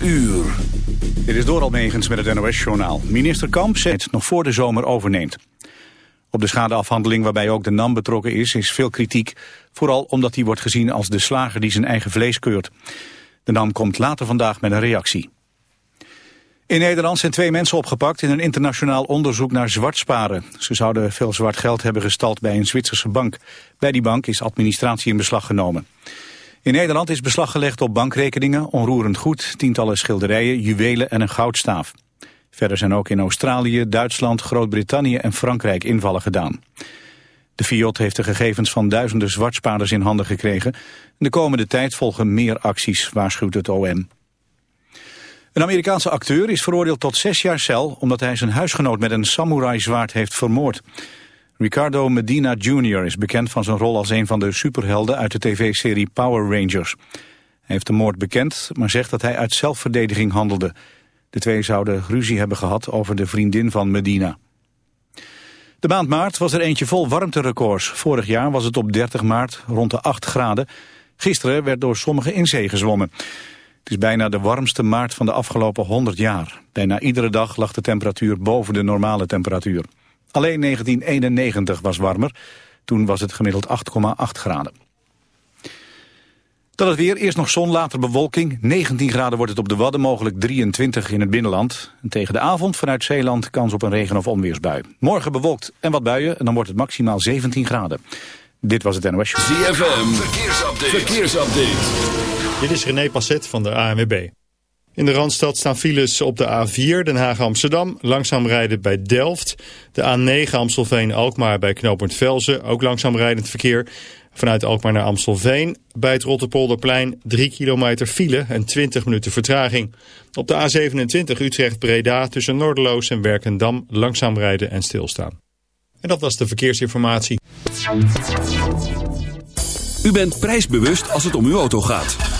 12 uur. Dit is door Almegens met het NOS-journaal. Minister Kamp zegt nog voor de zomer overneemt. Op de schadeafhandeling waarbij ook de NAM betrokken is, is veel kritiek. Vooral omdat hij wordt gezien als de slager die zijn eigen vlees keurt. De NAM komt later vandaag met een reactie. In Nederland zijn twee mensen opgepakt in een internationaal onderzoek naar zwartsparen. Ze zouden veel zwart geld hebben gestald bij een Zwitserse bank. Bij die bank is administratie in beslag genomen. In Nederland is beslag gelegd op bankrekeningen, onroerend goed, tientallen schilderijen, juwelen en een goudstaaf. Verder zijn ook in Australië, Duitsland, Groot-Brittannië en Frankrijk invallen gedaan. De Fiat heeft de gegevens van duizenden zwartspaarders in handen gekregen. De komende tijd volgen meer acties, waarschuwt het OM. Een Amerikaanse acteur is veroordeeld tot zes jaar cel... omdat hij zijn huisgenoot met een samurai-zwaard heeft vermoord. Ricardo Medina Jr. is bekend van zijn rol als een van de superhelden... uit de tv-serie Power Rangers. Hij heeft de moord bekend, maar zegt dat hij uit zelfverdediging handelde. De twee zouden ruzie hebben gehad over de vriendin van Medina. De maand maart was er eentje vol warmterecords. Vorig jaar was het op 30 maart rond de 8 graden. Gisteren werd door sommigen in zee gezwommen. Het is bijna de warmste maart van de afgelopen 100 jaar. Bijna iedere dag lag de temperatuur boven de normale temperatuur. Alleen 1991 was warmer. Toen was het gemiddeld 8,8 graden. Dan het weer, eerst nog zon, later bewolking. 19 graden wordt het op de Wadden, mogelijk 23 in het binnenland. En tegen de avond vanuit Zeeland kans op een regen- of onweersbui. Morgen bewolkt en wat buien en dan wordt het maximaal 17 graden. Dit was het NOS Show. ZFM, verkeersupdate. verkeersupdate. Dit is René Passet van de ANWB. In de Randstad staan files op de A4 Den Haag-Amsterdam. Langzaam rijden bij Delft. De A9 Amstelveen-Alkmaar bij knooppunt Velzen. Ook langzaam rijdend verkeer. Vanuit Alkmaar naar Amstelveen. Bij het Rotterpolderplein 3 kilometer file en 20 minuten vertraging. Op de A27 Utrecht-Breda tussen Noorderloos en Werkendam langzaam rijden en stilstaan. En dat was de verkeersinformatie. U bent prijsbewust als het om uw auto gaat.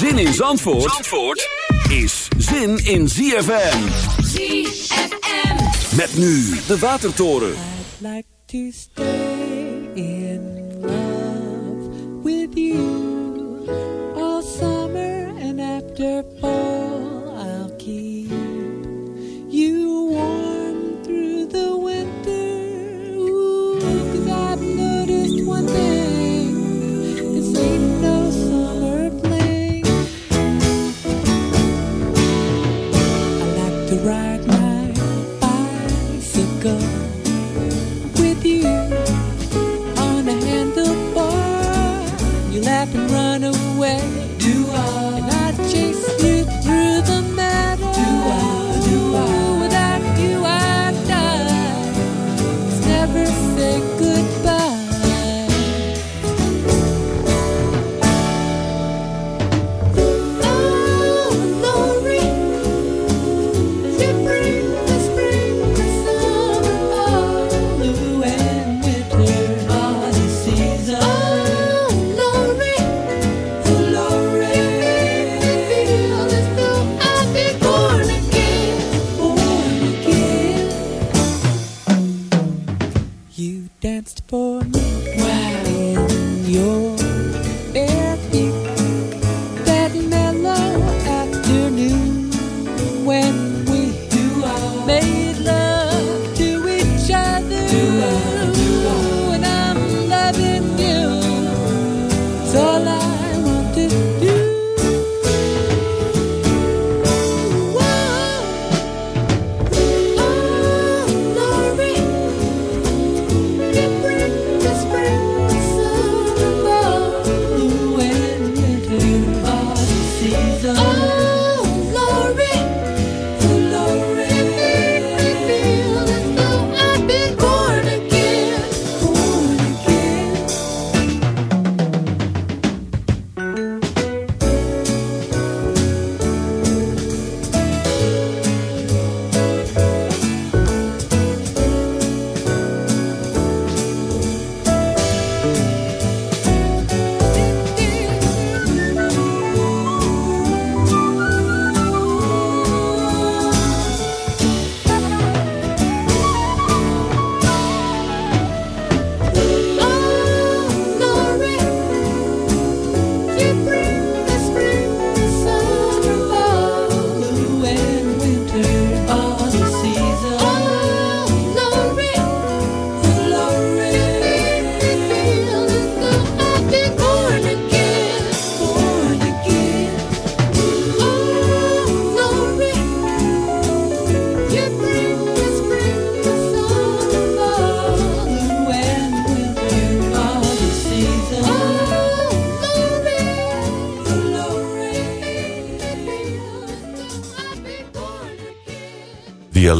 Zin in Zandvoort, Zandvoort is zin in ZFM. ZFM. Met nu de Watertoren. I'd like to stay in love with you to ride my bicycle with you on a handlebar. You laugh and run away. Do I?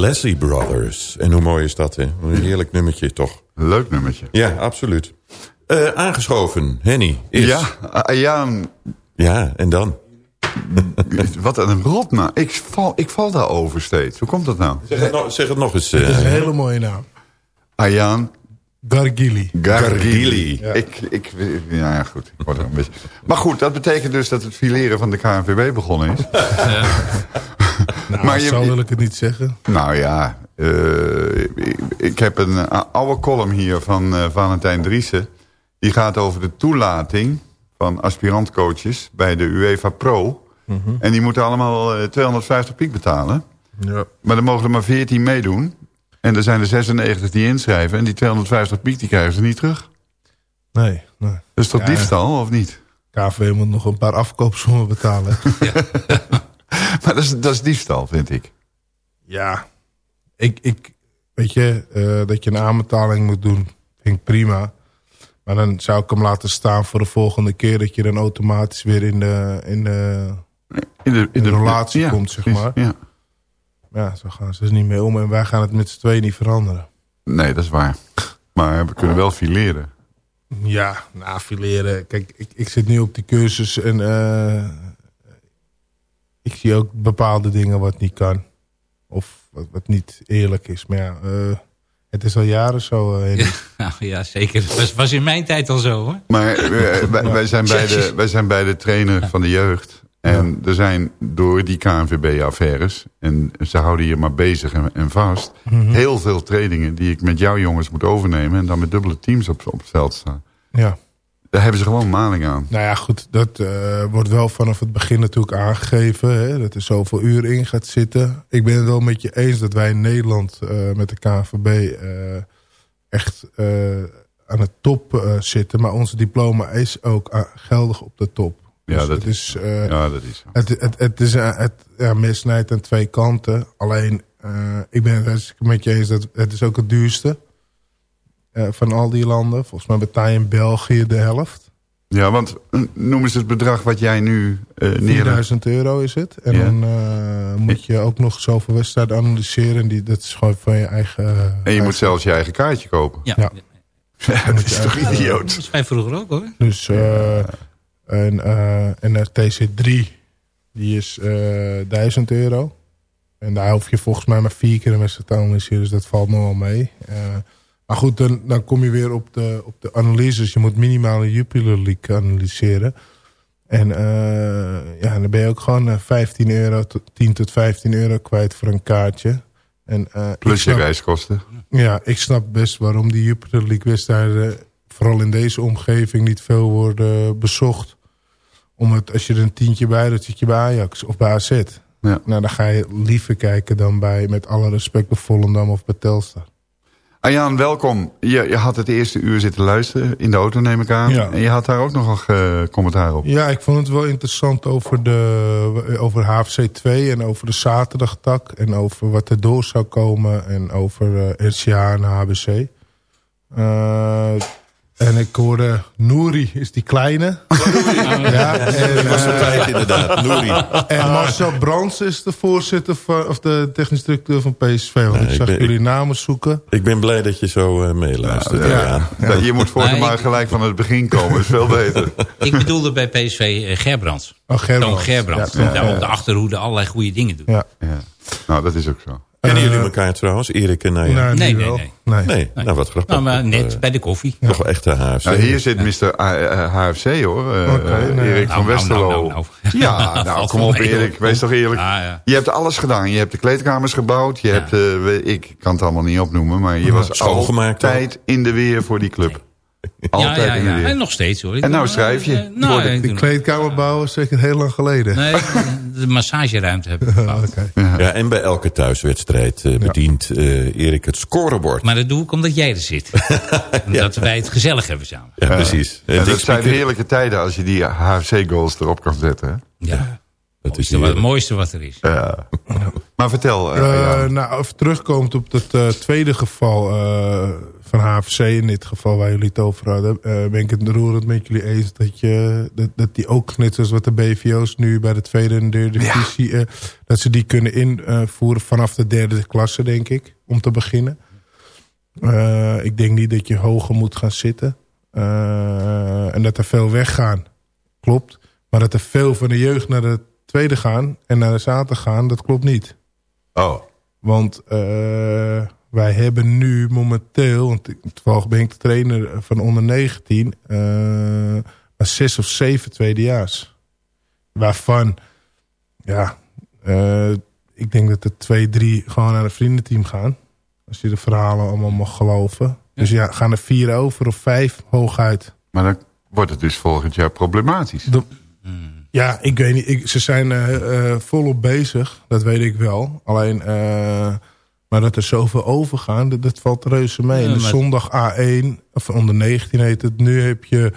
Alessi Brothers. En hoe mooi is dat, hè? Een heerlijk nummertje, toch? Leuk nummertje. Ja, absoluut. Eh, aangeschoven, Henny. Is... Ja, ah, ja, Ja, en dan? wat een rotnaam. Ik val, ik val daarover steeds. Hoe komt dat nou? Zeg het nog, zeg het nog eens. Het is een eh hele mooie naam. Ayaan Gargili. Gargili. Gargili. Ik, ik, ja, ja, goed. Ik word er een beetje... Maar goed, dat betekent dus dat het fileren van de KNVB begonnen is. Nou, Maar je- zo wil ik het niet zeggen. Nou ja, eh, ik, ik heb een eh, oude column hier van eh, Valentijn Driessen. Die gaat over de toelating van aspirantcoaches bij de UEFA Pro. En die moeten allemaal eh, 250 piek betalen. Ja. Maar er mogen er maar 14 meedoen. En er zijn er 96 die inschrijven. En die 250 piek die krijgen ze niet terug. Nee, nee. Toch Ja. diefstal, of niet? KV moet nog een paar afkoopsommen betalen. Maar dat is, dat is diefstal, vind ik. ja. Ik, ik, weet je, eh, dat je een aanbetaling moet doen, vind ik prima. Maar dan zou ik hem laten staan voor de volgende keer... dat je dan automatisch weer in de, in de, In de, in de relatie ja, komt, zeg precies, maar. Ja. Ja, zo gaan ze er niet mee om. En wij gaan het met z'n tweeën niet veranderen. Nee, dat is waar. Maar we kunnen wel fileren. Ja, nou, fileren. Kijk, ik, ik zit nu op die cursus en eh, ik zie ook bepaalde dingen wat niet kan. Of wat, wat niet eerlijk is. Maar ja, eh, het is al jaren zo. eh. Nou ja, zeker. Dat was, was in mijn tijd al zo hoor. Maar eh, wij, wij, zijn beide, wij zijn beide trainer van de jeugd. En er zijn door die KNVB-affaires... en ze houden je maar bezig en, en vast... heel veel trainingen die ik met jouw jongens moet overnemen... en dan met dubbele teams op, op het veld staan. ja. Daar hebben ze gewoon maling aan. Nou ja, goed. Dat eh, wordt wel vanaf het begin natuurlijk aangegeven. Hè, dat er zoveel uur in gaat zitten. Ik ben het wel met je eens dat wij in Nederland eh, met de KNVB... eh, echt aan de top zitten. Maar onze diploma is ook geldig op de top. Ja, Dus dat het is... Ja, dat is. Het, het, het is het, ja, aan twee kanten. Alleen, ik ben het met je eens dat het is ook het duurste eh, van al die landen. Volgens mij betaal je in België de helft. Ja, want eh, noem eens het bedrag wat jij nu eh neerlegt. 4000 euro is het. En Ja. dan eh, moet je ook nog zoveel wedstrijden analyseren. En die, dat is gewoon van je eigen... En je eigen- moet zelfs je eigen kaartje kopen. Ja. Ja. Ja, dat is toch Dat idioot? was wij vroeger ook hoor. Dus, eh, en, eh, en de TC3, die is eh 1000 euro. En daar hoef je volgens mij maar vier keer een wedstrijd te analyseren. Dus dat valt nog wel mee. Eh, maar goed, dan, dan kom je weer op de, op de analyses. Je moet minimaal een Jupiler League analyseren. En eh, ja, dan ben je ook gewoon eh, 15 euro, tot 10 tot 15 euro kwijt voor een kaartje. En, eh, Plus je reiskosten. ja, ik snap best waarom die Jupiler League wedstrijden... vooral in deze omgeving niet veel worden bezocht. Omdat als je er een tientje bij doet, zit je bij Ajax of bij AZ. Ja. Nou, dan ga je liever kijken dan bij, met alle respect, bij Volendam of bij Telstar. Arjaan, welkom. Je, je had het eerste uur zitten luisteren in de auto, neem ik aan. Ja. En je had daar ook nogal eh, commentaar op. Ja, ik vond het wel interessant over, de, over HFC 2 en over de zaterdagtak. En over wat er door zou komen en over eh, RCA en HBC. Eh, en ik hoorde Nouri is die kleine. ja, en, was op eh, tijd inderdaad. Nouri. en Marcel Brands is de voorzitter van, of de technisch directeur van PSV. Want Nee, ik ik zag ben- jullie namen zoeken. Ik ben blij dat je zo eh, meeluistert. Ja. Dat- Je moet voor Nee, maar ik- gelijk van het begin komen. Dat is veel beter. Ik bedoelde bij PSV eh, Gerbrands. Oh, Gerbrands. Toon Gerbrands. Ja, ja, die daar ja. op de achterhoede allerlei goede dingen doet. Ja. Ja. Nou, dat is ook zo. Kennen Eh, jullie elkaar trouwens, Erik en Arjaan? Nee, Nee, nee, nee. nee. Nee, nou wat grappig. Nou, maar net Eh, bij de koffie. Toch wel echt een HFC. Nou, hier zit Mr. Eh, HFC hoor. Eh, eh. Erik Nou, van nou, Westerlo. nou, nou, nou. Ja, nou kom op Erik. Wees toch eerlijk. Ah, ja. Je hebt alles gedaan. Je hebt de kleedkamers gebouwd. Je Ja. hebt, eh, ik kan het allemaal niet opnoemen. Maar je was Schoongemaakt altijd in de weer voor die club. Altijd ja, ja, ja. En nog steeds hoor. Ik En nou doe, schrijf je. Voor nou, de- ik Die kleedkamer bouwen is zeker heel lang geleden. Nee, de massageruimte heb ik gebouwd. Oké. Ja, en bij elke thuiswedstrijd eh, bedient eh, Erik het scorebord. Maar dat doe ik omdat jij er zit. Omdat wij het gezellig hebben samen. Ja, precies. Dick dat zijn Speaker- heerlijke tijden als je die HFC-goals erop kan zetten. Hè? Ja. Dat is mooiste, wat, het mooiste wat er is. Ja. Maar vertel. eh, Eh, ja. nou, even terugkomend op het eh, tweede geval van HFC in dit geval waar jullie het over hadden. ben ik het roerend met jullie eens dat, je, dat, dat die ook net zoals wat de BVO's nu bij de tweede en derde divisie... dat ze die kunnen invoeren vanaf de derde klasse, denk ik, om te beginnen. Ik denk niet dat je hoger moet gaan zitten. En dat er veel weggaan, klopt. Maar dat er veel van de jeugd naar de tweede gaan en naar de zaterdag gaan, dat klopt niet. Oh, Want eh, wij hebben nu momenteel, want toevallig ben ik de trainer van onder 19, eh, maar zes of zeven tweedejaars. Waarvan, ja, eh, ik denk dat er twee, drie gewoon naar een vriendenteam gaan. Als je de verhalen allemaal mag geloven. Dus ja, gaan er vier over of vijf hooguit. maar dan wordt het dus volgend jaar problematisch. De- Ja, ik weet niet. Ik, ze zijn eh, eh, volop bezig. Dat weet ik wel. Alleen, eh, maar dat er zoveel overgaan, dat, dat valt reuze mee. Ja, maar- zondag A1, of onder 19 heet het. Nu heb je,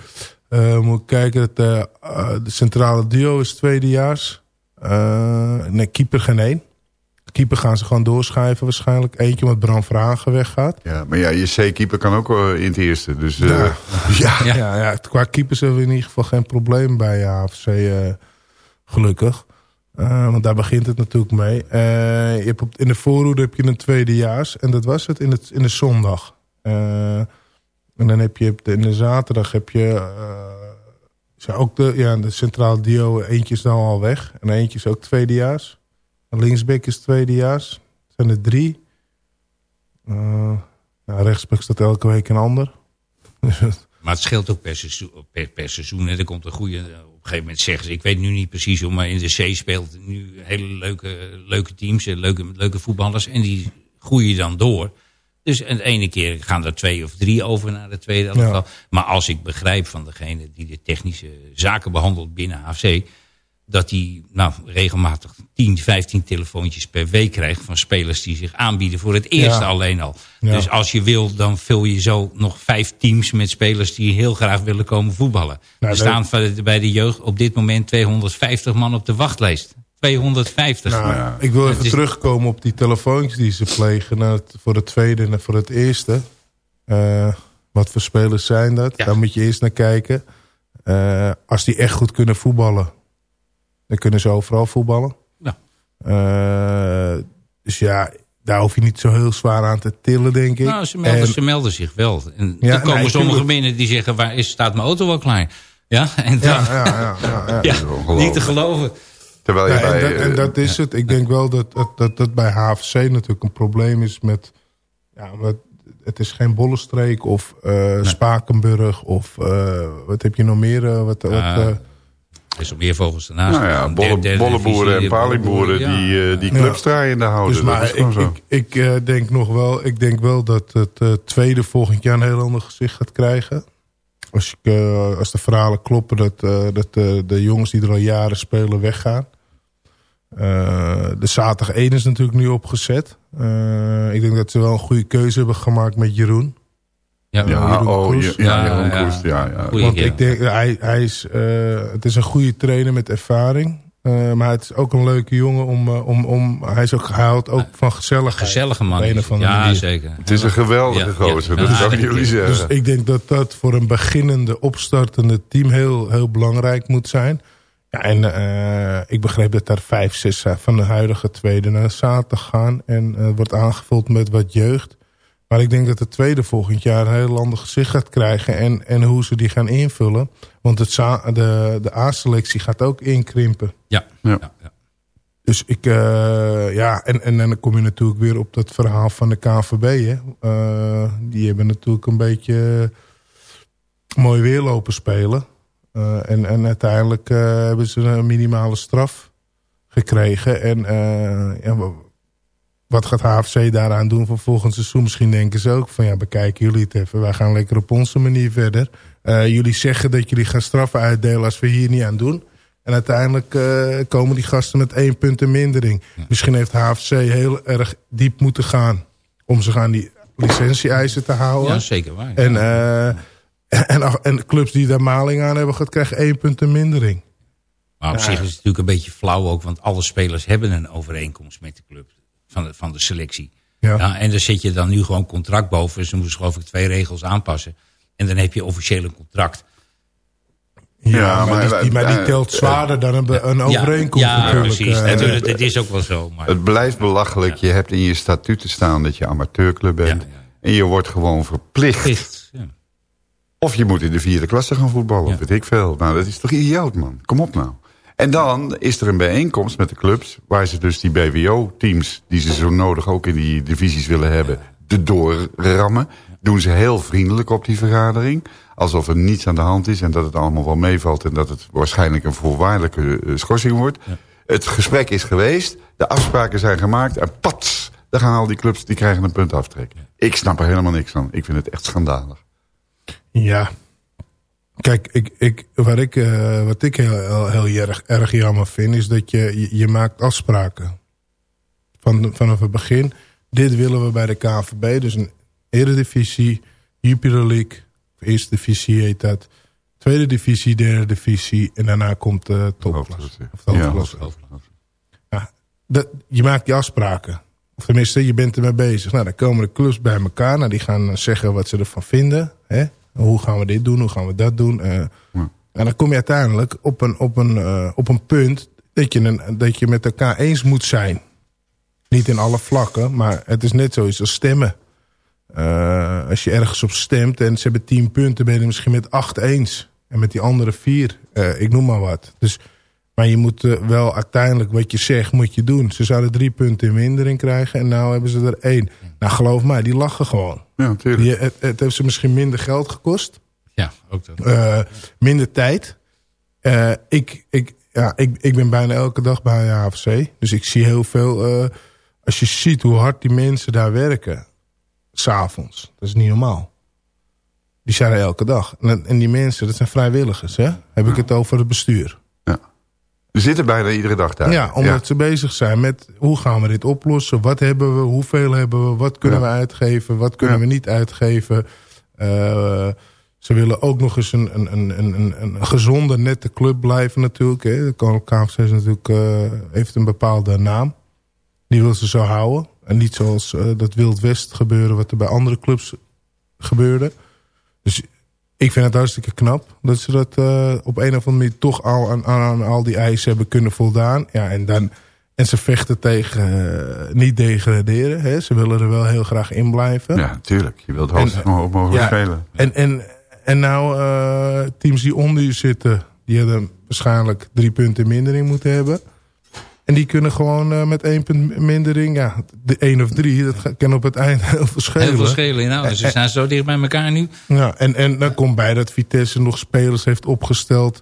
moet ik kijken, dat, de centrale duo is tweedejaars. Nee, keeper geen één. Keeper gaan ze gewoon doorschuiven waarschijnlijk. Eentje omdat Bram Vragen weggaat. Ja, maar ja, je C-keeper kan ook wel in het eerste. Dus eh, Ja. ja. Ja, ja, qua keepers hebben we in ieder geval geen probleem bij AFC, eh, gelukkig. Eh, want daar begint het natuurlijk mee. Eh, je hebt op, in de voorhoede heb je een tweedejaars. En dat was het in, het, in de zondag. Eh, en dan heb je in de zaterdag heb je... eh, zijn ook de, ja, de centraal duo, eentje is dan al weg. En eentje is ook tweedejaars. Linksback is tweedejaars. Het zijn er drie. Eh nou, rechtsback staat elke week een ander. Maar het scheelt ook per seizoen. Per, per seizoen hè. Er komt een goede... Op een gegeven moment zeggen ze... Ik weet nu niet precies hoe, maar in de C speelt nu hele leuke, leuke teams. en Leuke, leuke voetballers. En die groeien dan door. Dus en de ene keer gaan er twee of drie over naar de tweede elftal. Maar als ik begrijp van degene die de technische zaken behandelt binnen AFC... dat die nou, regelmatig 10, 15 telefoontjes per week krijgt... van spelers die zich aanbieden voor het eerste Ja. alleen al. Ja. Dus als je wil, dan vul je zo nog vijf teams met spelers... die heel graag willen komen voetballen. Nou, er staan van de- bij de jeugd op dit moment 250 man op de wachtlijst. 250. Nou, Ik wil even is- terugkomen op die telefoontjes die ze plegen naar het, voor het tweede en voor het eerste. Eh, wat voor spelers zijn dat? Ja. Daar moet je eerst naar kijken. Eh, als die echt goed kunnen voetballen, dan kunnen ze overal voetballen. Ja. Eh, dus ja, daar hoef je niet zo heel zwaar aan te tillen, denk ik. Nou, ze melden, En- ze melden zich wel. En Ja, dan komen nee, sommigen binnen die zeggen... waar is, staat mijn auto wel klaar? Ja, en dan, ja, ja, ja, ja, ja. ja, ongelooflijk. niet te geloven. Terwijl je Ja, bij... en, dat, en eh, dat is het. Ik denk wel dat, dat, dat, dat bij HFC natuurlijk een probleem is met... Ja, met het is geen Bollenstreek of eh, Spakenburg of eh, wat heb je nog meer? eh, wat, wat, Is nog meer vogels daarnaast. nou ja, Een bolle, derde- derde bolleboeren divisie, en palieboeren ja. die, eh, die Ja. clubs draaiende houden. dus maar ik, ik, ik eh, denk nog wel, ik denk wel dat het eh, tweede volgend jaar een heel ander gezicht gaat krijgen. Als, ik, eh, als de verhalen kloppen dat, eh, dat de jongens die er al jaren spelen weggaan. Eh, de zaterdag 1 is natuurlijk nu opgezet. Eh, ik denk dat ze wel een goede keuze hebben gemaakt met Jeroen. Ja, ja, Jeroen oh, ja, ja, Ja, Jeroen ja. Kroes, ja, ja. Goeie Want ik denk, hij, hij is, eh, het is een goede trainer met ervaring. Eh, maar het is ook een leuke jongen om, eh, om, om hij, is ook, houdt ook van gezelligheid. Gezellige man. Andere Ja, manier. zeker. Het is een geweldige Ja, gozer, ja. dat zou ik jullie kerel. zeggen. Dus ik denk dat dat voor een beginnende, opstartende team heel, heel belangrijk moet zijn. Ja, en eh, ik begreep dat daar vijf, zes van de huidige tweede naar zaterdag gaan. En eh, wordt aangevuld met wat jeugd. Maar ik denk dat de tweede volgend jaar een heel ander gezicht gaat krijgen. En, en hoe ze die gaan invullen. Want het za- de, de A-selectie gaat ook inkrimpen. Ja. Ja. Ja, ja. Dus ik, eh, ja, en, en, en dan kom je natuurlijk weer op dat verhaal van de KNVB. Hè. Eh, die hebben natuurlijk een beetje mooi weer lopen spelen. Eh, en, en uiteindelijk eh, hebben ze een minimale straf gekregen. En eh, ja, wat gaat HFC daaraan doen voor volgend seizoen? Misschien denken ze ook van ja, bekijken jullie het even. Wij gaan lekker op onze manier verder. Eh, jullie zeggen dat jullie gaan straffen uitdelen als we hier niet aan doen. En uiteindelijk eh, komen die gasten met één punt in mindering. Misschien heeft HFC heel erg diep moeten gaan... om zich aan die licentie-eisen te houden. Ja, zeker waar. En, eh, en, en clubs die daar maling aan hebben gehad... krijgen één punt in mindering. Maar op zich is het natuurlijk een beetje flauw ook, want alle spelers hebben een overeenkomst met de club van de, van de selectie. Ja. Ja, en daar zet je dan nu gewoon contract boven. Dus dan moeten ze geloof ik twee regels aanpassen. En dan heb je officieel een contract. Ja, Ja, maar, maar- die, maar die telt zwaarder dan een, een overeenkomst ja, ja, natuurlijk. precies. eh. natuurlijk. Dat is ook wel zo. Maar, Het blijft belachelijk. Je hebt in je statuten staan dat je amateurclub bent. Ja, ja. En je wordt gewoon verplicht. Of je moet in de vierde klasse gaan voetballen. Weet ik veel. Nou, dat is toch idioot, man. Kom op nou. En dan is er een bijeenkomst met de clubs... waar ze dus die BWO-teams... die ze zo nodig ook in die divisies willen hebben... de doorrammen. Doen ze heel vriendelijk op die vergadering. Alsof er niets aan de hand is... en dat het allemaal wel meevalt... en dat het waarschijnlijk een voorwaardelijke eh, schorsing wordt. Het gesprek is geweest. De afspraken zijn gemaakt. En pats, dan gaan al die clubs... die krijgen een punt aftrek. Ik snap er helemaal niks van. Ik vind het echt schandalig. Ja. Kijk, ik, ik, wat ik, eh, wat ik heel, heel, heel erg, erg jammer vind... is dat je, je, je maakt afspraken. Van, vanaf het begin. Dit willen we bij de KNVB. Dus een eredivisie, Jupiler League... eerste divisie heet dat... tweede divisie, derde divisie... en daarna komt de topklasse. Hoofdklasse. Of de Ja, hoofdklasse. Ja, dat, je maakt die afspraken. Of tenminste, je bent ermee bezig. Nou, dan komen de clubs bij elkaar. Nou, die gaan zeggen wat ze ervan vinden. Hè? Hoe gaan we dit doen? Hoe gaan we dat doen? Eh, En dan kom je uiteindelijk op een, op een, eh, op een punt... Dat je, een, dat je met elkaar eens moet zijn. Niet in alle vlakken, maar het is net zoiets als stemmen. Eh, als je ergens op stemt en ze hebben tien punten... ben je misschien met acht eens. En met die andere vier, ik noem maar wat. Dus, maar je moet eh, wel uiteindelijk wat je zegt, moet je doen. Ze zouden drie punten in mindering krijgen en nou hebben ze er één. Nou, geloof mij, die lachen gewoon. Ja, natuurlijk. Die, het, het heeft ze misschien minder geld gekost. ja, ook dat. Eh, minder tijd. Eh, ik, ik, ja, ik, ik ben bijna elke dag bij AFC. Dus ik zie heel veel... eh, als je ziet hoe hard die mensen daar werken... s'avonds, dat is niet normaal. Die zijn er elke dag. En, en die mensen, dat zijn vrijwilligers, hè? Heb ik het over het bestuur. We zitten bijna iedere dag daar. Ja, omdat ze bezig zijn met hoe gaan we dit oplossen? Wat hebben we? Hoeveel hebben we? Wat kunnen Ja. we uitgeven? Wat kunnen Ja. we niet uitgeven? Eh, ze willen ook nog eens een, een, een, een, een- een gezonde, nette club blijven natuurlijk. Hè. De KFC is natuurlijk, eh, heeft een bepaalde naam. Die wil ze zo houden. En niet zoals eh, dat Wild West gebeuren wat er bij andere clubs gebeurde. Dus ik vind het hartstikke knap dat ze dat eh, op een of andere manier toch al aan, aan, aan al die eisen hebben kunnen voldaan. Ja, en, dan, en ze vechten tegen eh, niet degraderen. Hè. Ze willen er wel heel graag in blijven. Ja, tuurlijk. Je wilt hoogst mogelijk ja, spelen. En, en, en nou, eh, teams die onder je zitten, die hadden waarschijnlijk drie punten mindering moeten hebben. En die kunnen gewoon eh, met één punt mindering, ja, de één of drie, dat kan op het eind heel veel schelen. Heel veel schelen. Nou, ze staan zo dicht bij elkaar nu. Ja, en, en dan komt bij dat Vitesse nog spelers heeft opgesteld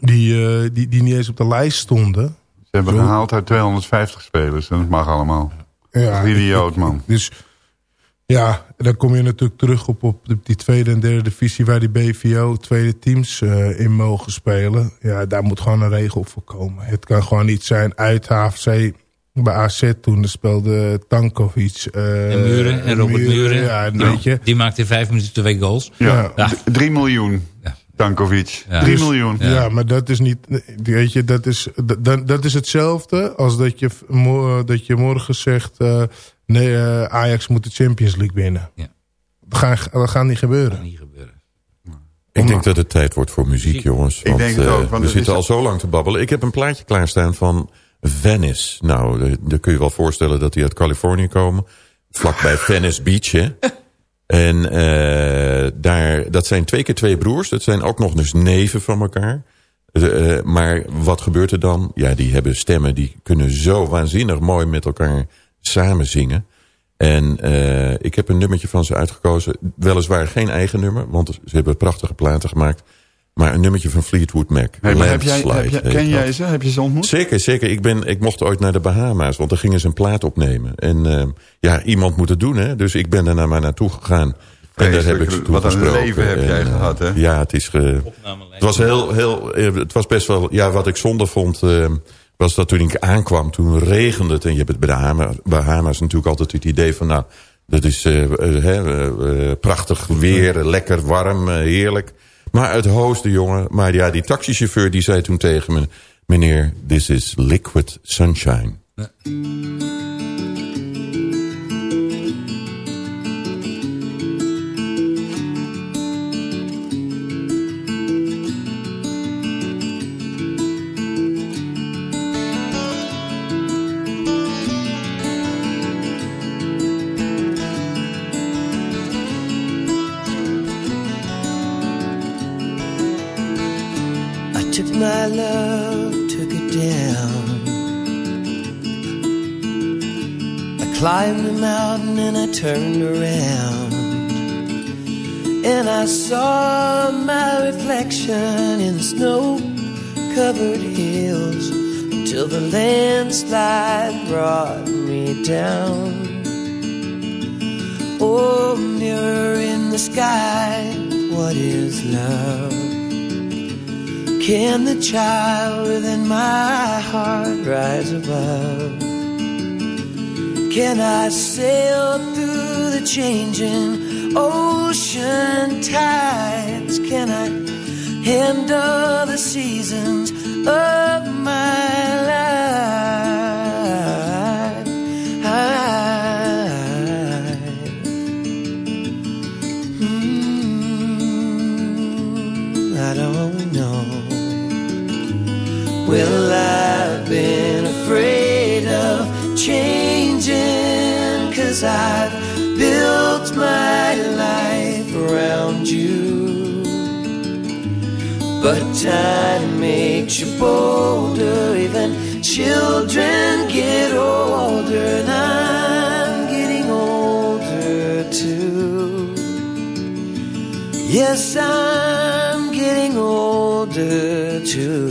die, eh, die, die niet eens op de lijst stonden. Ze hebben Zo. gehaald uit 250 spelers. En dat mag allemaal. Ja, Idioot, man. Dus ja, dan kom je natuurlijk terug op, op de- die tweede en derde divisie... waar die BVO tweede teams eh, in mogen spelen. Ja, daar moet gewoon een regel voor komen. Het kan gewoon niet zijn uit HFC bij AZ toen. Speelde Tankovic. eh, En Muren en Robert Muren. Ja, en Ja. weet je. Die maakte in vijf minuten twee goals. Ja, Ja. d- 3 miljoen. Ja. Dankovic. Ja. 3 Dus- miljoen. Ja. maar dat is niet. Weet je, dat is, dat, dat is hetzelfde als dat je, dat je morgen zegt. eh, nee, eh, Ajax moet de Champions League winnen. Ja. Dat, gaat, dat gaat niet gebeuren. Niet gebeuren. Ik denk dat het tijd wordt voor muziek, Muziek. jongens. Want, denk het eh, ook, want we zitten al zo lang te babbelen. Ik heb een plaatje klaarstaan van Venice. Nou, eh, dan kun je wel voorstellen dat die uit Californië komen. Vlakbij Venice Beach, hè. En eh, daar, dat zijn twee keer twee broers. Dat zijn ook nog eens neven van elkaar. Eh, eh, maar wat gebeurt er dan? Ja, die hebben stemmen. Die kunnen zo waanzinnig mooi met elkaar samen zingen. En eh, ik heb een nummertje van ze uitgekozen. Weliswaar geen eigen nummer, want ze hebben prachtige platen gemaakt. Maar een nummertje van Fleetwood Mac. Hey, maar heb jij, heb ken jij ze? Heb je ze ontmoet? Zeker, zeker. Ik, ben, ik mocht ooit naar de Bahama's, want daar gingen ze een plaat opnemen. En eh, ja, iemand moet het doen, hè. Dus ik ben daar maar naartoe gegaan. En daar heb ik ze Wat een leven heb jij eh, gehad, hè? Ja, het is... het was heel, heel, het was best wel, ja, wat ik zonde vond, eh, was dat toen ik aankwam, toen regende het. En je hebt het bij de Bahama- Bahama's natuurlijk altijd het idee van, nou, dat is eh, eh, eh, prachtig weer, lekker warm, heerlijk. Maar het hoogste jongen. Maar ja, die taxichauffeur die zei toen tegen me... Meneer, this is liquid sunshine. I climbed the mountain and I turned around. And I saw my reflection in snow covered hills until the landslide brought me down. Oh, mirror in the sky, what is love? Can the child within my heart rise above? Can I sail through the changing ocean tides? Can I handle the seasons time makes you bolder, even children get older, and I'm getting older too. Yes, I'm getting older too.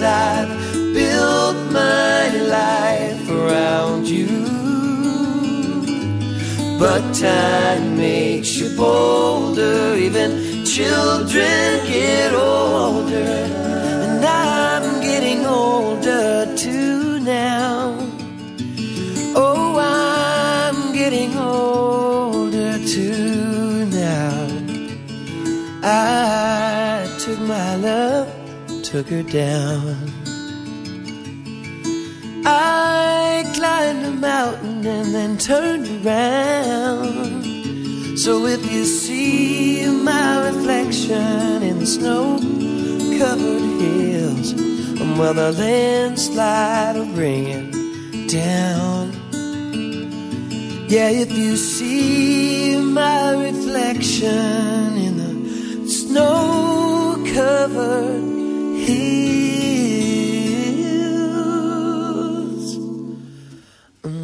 I've built my life around you. But time makes you bolder, even children get older. Took her down. I climbed a mountain and then turned around. So if you see my reflection in the snow covered hills, well, the landslide will bring it down. Yeah, if you see my reflection in the snow covered hills,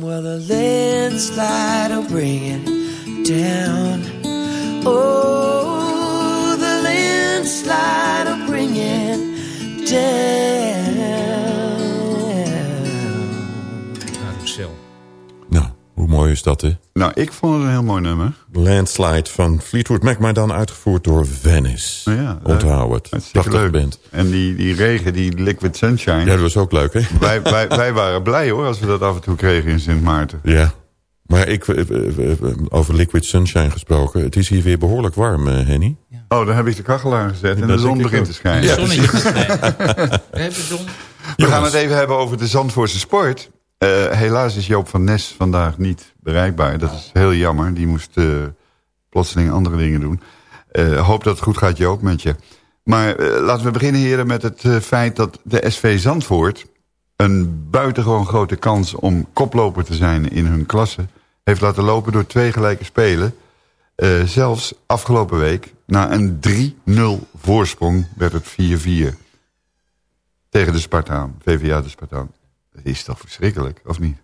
well, the landslide will bring it down. Oh, the landslide will bring it down. Mooi is dat, hè? Nou, ik vond het een heel mooi nummer. Landslide van Fleetwood Mac, maar dan uitgevoerd door Venice. Nou ja. Onthoud het. Prachtig leuk. band. En die, die regen, die liquid sunshine. Ja, dat was ook leuk, hè? wij, wij, wij waren blij hoor, als we dat af en toe kregen in Sint Maarten. Ja. Maar ik, eh, eh, eh, over Liquid Sunshine gesproken. Het is hier weer behoorlijk warm, Henny. Oh, dan heb ik de kachel aangezet en Dat de zon begint ook. te schijnen. Zonnetje gaat schijnen. We hebben zon. We gaan het even hebben over de Zandvoortse sport. Eh, helaas is Joop van Nes vandaag niet bereikbaar. Dat is heel jammer. Die moest eh, plotseling andere dingen doen. Eh, hoop dat het goed gaat, Joop, met je. Maar laten we beginnen, heren, met het feit dat de SV Zandvoort... een buitengewoon grote kans om koploper te zijn in hun klasse... heeft laten lopen door twee gelijke spelen. Zelfs afgelopen week, na een 3-0 voorsprong, werd het 4-4 tegen de Spartaan, VVA de Spartaan. Dat is toch verschrikkelijk, of niet?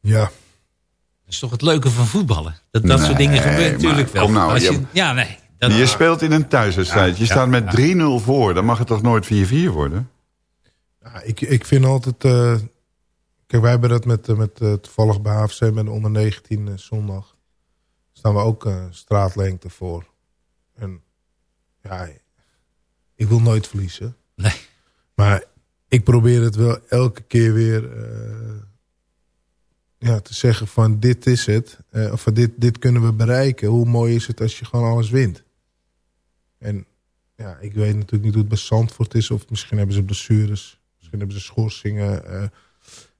Ja, Dat is toch het leuke van voetballen. Dat dat soort dingen gebeuren natuurlijk wel. kom nou, Als je, je- ja, nee. Dat, je speelt in een thuiswedstrijd. Je Ja, staat met ja. 3-0 voor. Dan mag het toch nooit 4-4 worden? Ja, ik, ik vind altijd... eh, Kijk, wij hebben dat met, eh, met eh, toevallig bij HFC met de onder 19 eh, zondag. Staan we ook eh, straatlengte voor. En ja, ik wil nooit verliezen. Nee. Maar ik probeer het wel elke keer weer eh, ja, te zeggen van dit is het. eh, of van dit, dit kunnen we bereiken. Hoe mooi is het als je gewoon alles wint. En ja, ik weet natuurlijk niet hoe het bij Zandvoort is. Of misschien hebben ze blessures. Misschien hebben ze schorsingen. eh,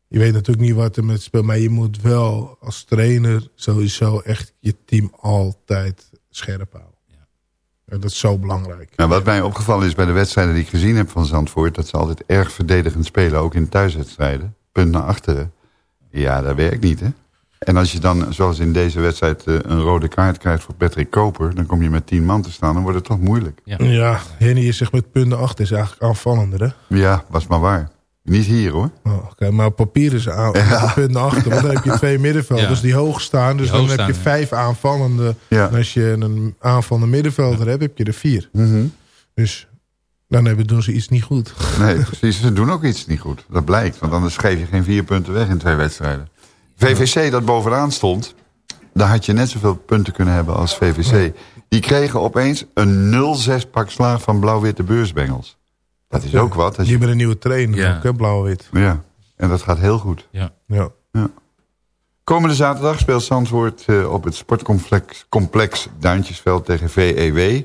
je weet natuurlijk niet wat er met speelt. Maar je moet wel als trainer sowieso echt je team altijd scherp houden. En dat is zo belangrijk. Nou, wat mij opgevallen is bij de wedstrijden die ik gezien heb van Zandvoort... dat ze altijd erg verdedigend spelen, ook in thuiswedstrijden. Punt naar achteren. Ja, dat werkt niet, hè? En als je dan, zoals in deze wedstrijd, eh, een rode kaart krijgt voor Patrick Koper... dan kom je met tien man te staan, dan wordt het toch moeilijk. Ja. Ja, Henny is zegt met punten achter is eigenlijk aanvallender, hè? Ja, was maar waar. Niet hier, hoor. Oh, Oké, maar op papier is aan, met punten achter. Want dan heb je twee middenvelders Ja. die hoog staan. Dus dan heb je vijf aanvallende. Ja. En als je een aanvallende middenvelder hebt, heb je er vier. Mhm. Dus dan hebben, doen ze iets niet goed. Nee, precies. Ze doen ook iets niet goed. Dat blijkt. Want anders geef je geen vier punten weg in twee wedstrijden. VVC dat bovenaan stond... daar had je net zoveel punten kunnen hebben als VVC. Die kregen opeens een 0-6 pak slaag van blauw-witte beursbengels. Dat is ook wat. Als je, een nieuwe trainer, Ja. ook, hè, blauw-wit. ja, en dat gaat heel goed. Ja. Ja. Komende zaterdag speelt Zandvoort eh, op het sportcomplex complex Duintjesveld tegen VEW.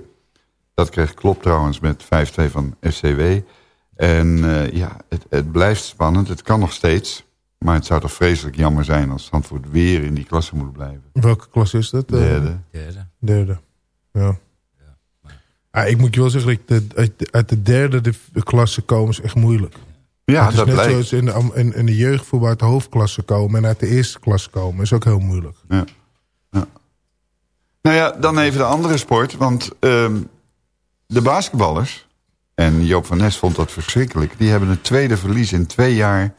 Dat kreeg klop trouwens met 5-2 van FCW. En eh, ja, het, het blijft spannend. Het kan nog steeds. Maar het zou toch vreselijk jammer zijn als Zandvoort weer in die klasse moet blijven. Welke klas is dat? Derde. Derde. Derde. Ja. Ah, ik moet je wel zeggen, uit, de, derde de klasse komen is echt moeilijk. Ja, het is dat net blijkt. zoals in de, in, in de jeugdvoetbal uit de hoofdklasse komen en uit de eerste klasse komen. is ook heel moeilijk. Ja. Ja. Nou ja, dan even de andere sport. Want ehm, de basketballers, en Joop van Nes vond dat verschrikkelijk... die hebben het tweede verlies in twee jaar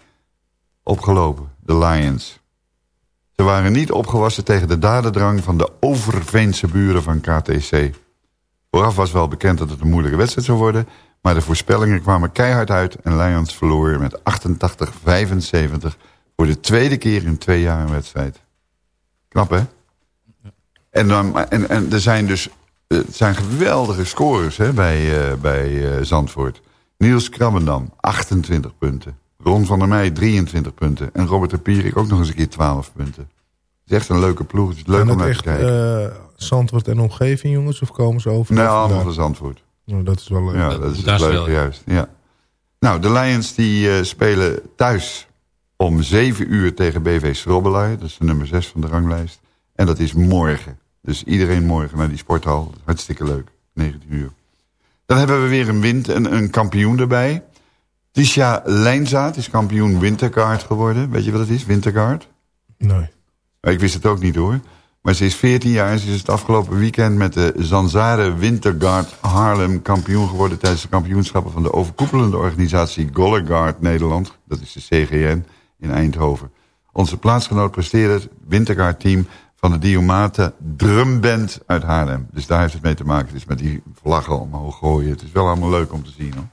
opgelopen, de Lions. Ze waren niet opgewassen tegen de dadendrang van de overveense buren van KTC. Vooraf was wel bekend dat het een moeilijke wedstrijd zou worden... maar de voorspellingen kwamen keihard uit... en Lions verloor met 88-75 voor de tweede keer in twee jaar een wedstrijd. Knap, hè? En, dan, en, en er zijn dus eh, het zijn geweldige scores hè, bij, eh, bij eh, Zandvoort. Niels Krabbendam, 28 punten. Ron van der Meij, 23 punten. En Robert de Pierik ook nog eens een keer 12 punten. Het is echt een leuke ploeg. Het is leuk om naar te echt kijken. eh Zandvoort en omgeving, jongens? Of komen ze over? nee, vandaan? allemaal van Zandvoort. Nou, dat is wel leuk. Ja, Dat- dat is het leuke wel- juist. Ja. Nou, de Lions die eh, spelen thuis om 7 uur tegen BV Schrobbelaar. Dat is de nummer 6 van de ranglijst. En dat is morgen. Dus iedereen morgen naar die sporthal. Hartstikke leuk. 19 uur. Dan hebben we weer een, wind, een, een kampioen erbij. Tisha Lijnzaad is kampioen Winterguard geworden. Weet je wat het is, Winterguard? Nee. Ik wist het ook niet hoor. Maar ze is 14 jaar en ze is het afgelopen weekend met de Zanzare Winterguard Haarlem kampioen geworden tijdens de kampioenschappen van de overkoepelende organisatie Gollerguard Nederland. Dat is de CGN in Eindhoven. Onze plaatsgenoot presteerde het Winterguard team van de Diomate Drumband uit Haarlem. Dus daar heeft het mee te maken. Het is met die vlaggen omhoog gooien. Het is wel allemaal leuk om te zien hoor.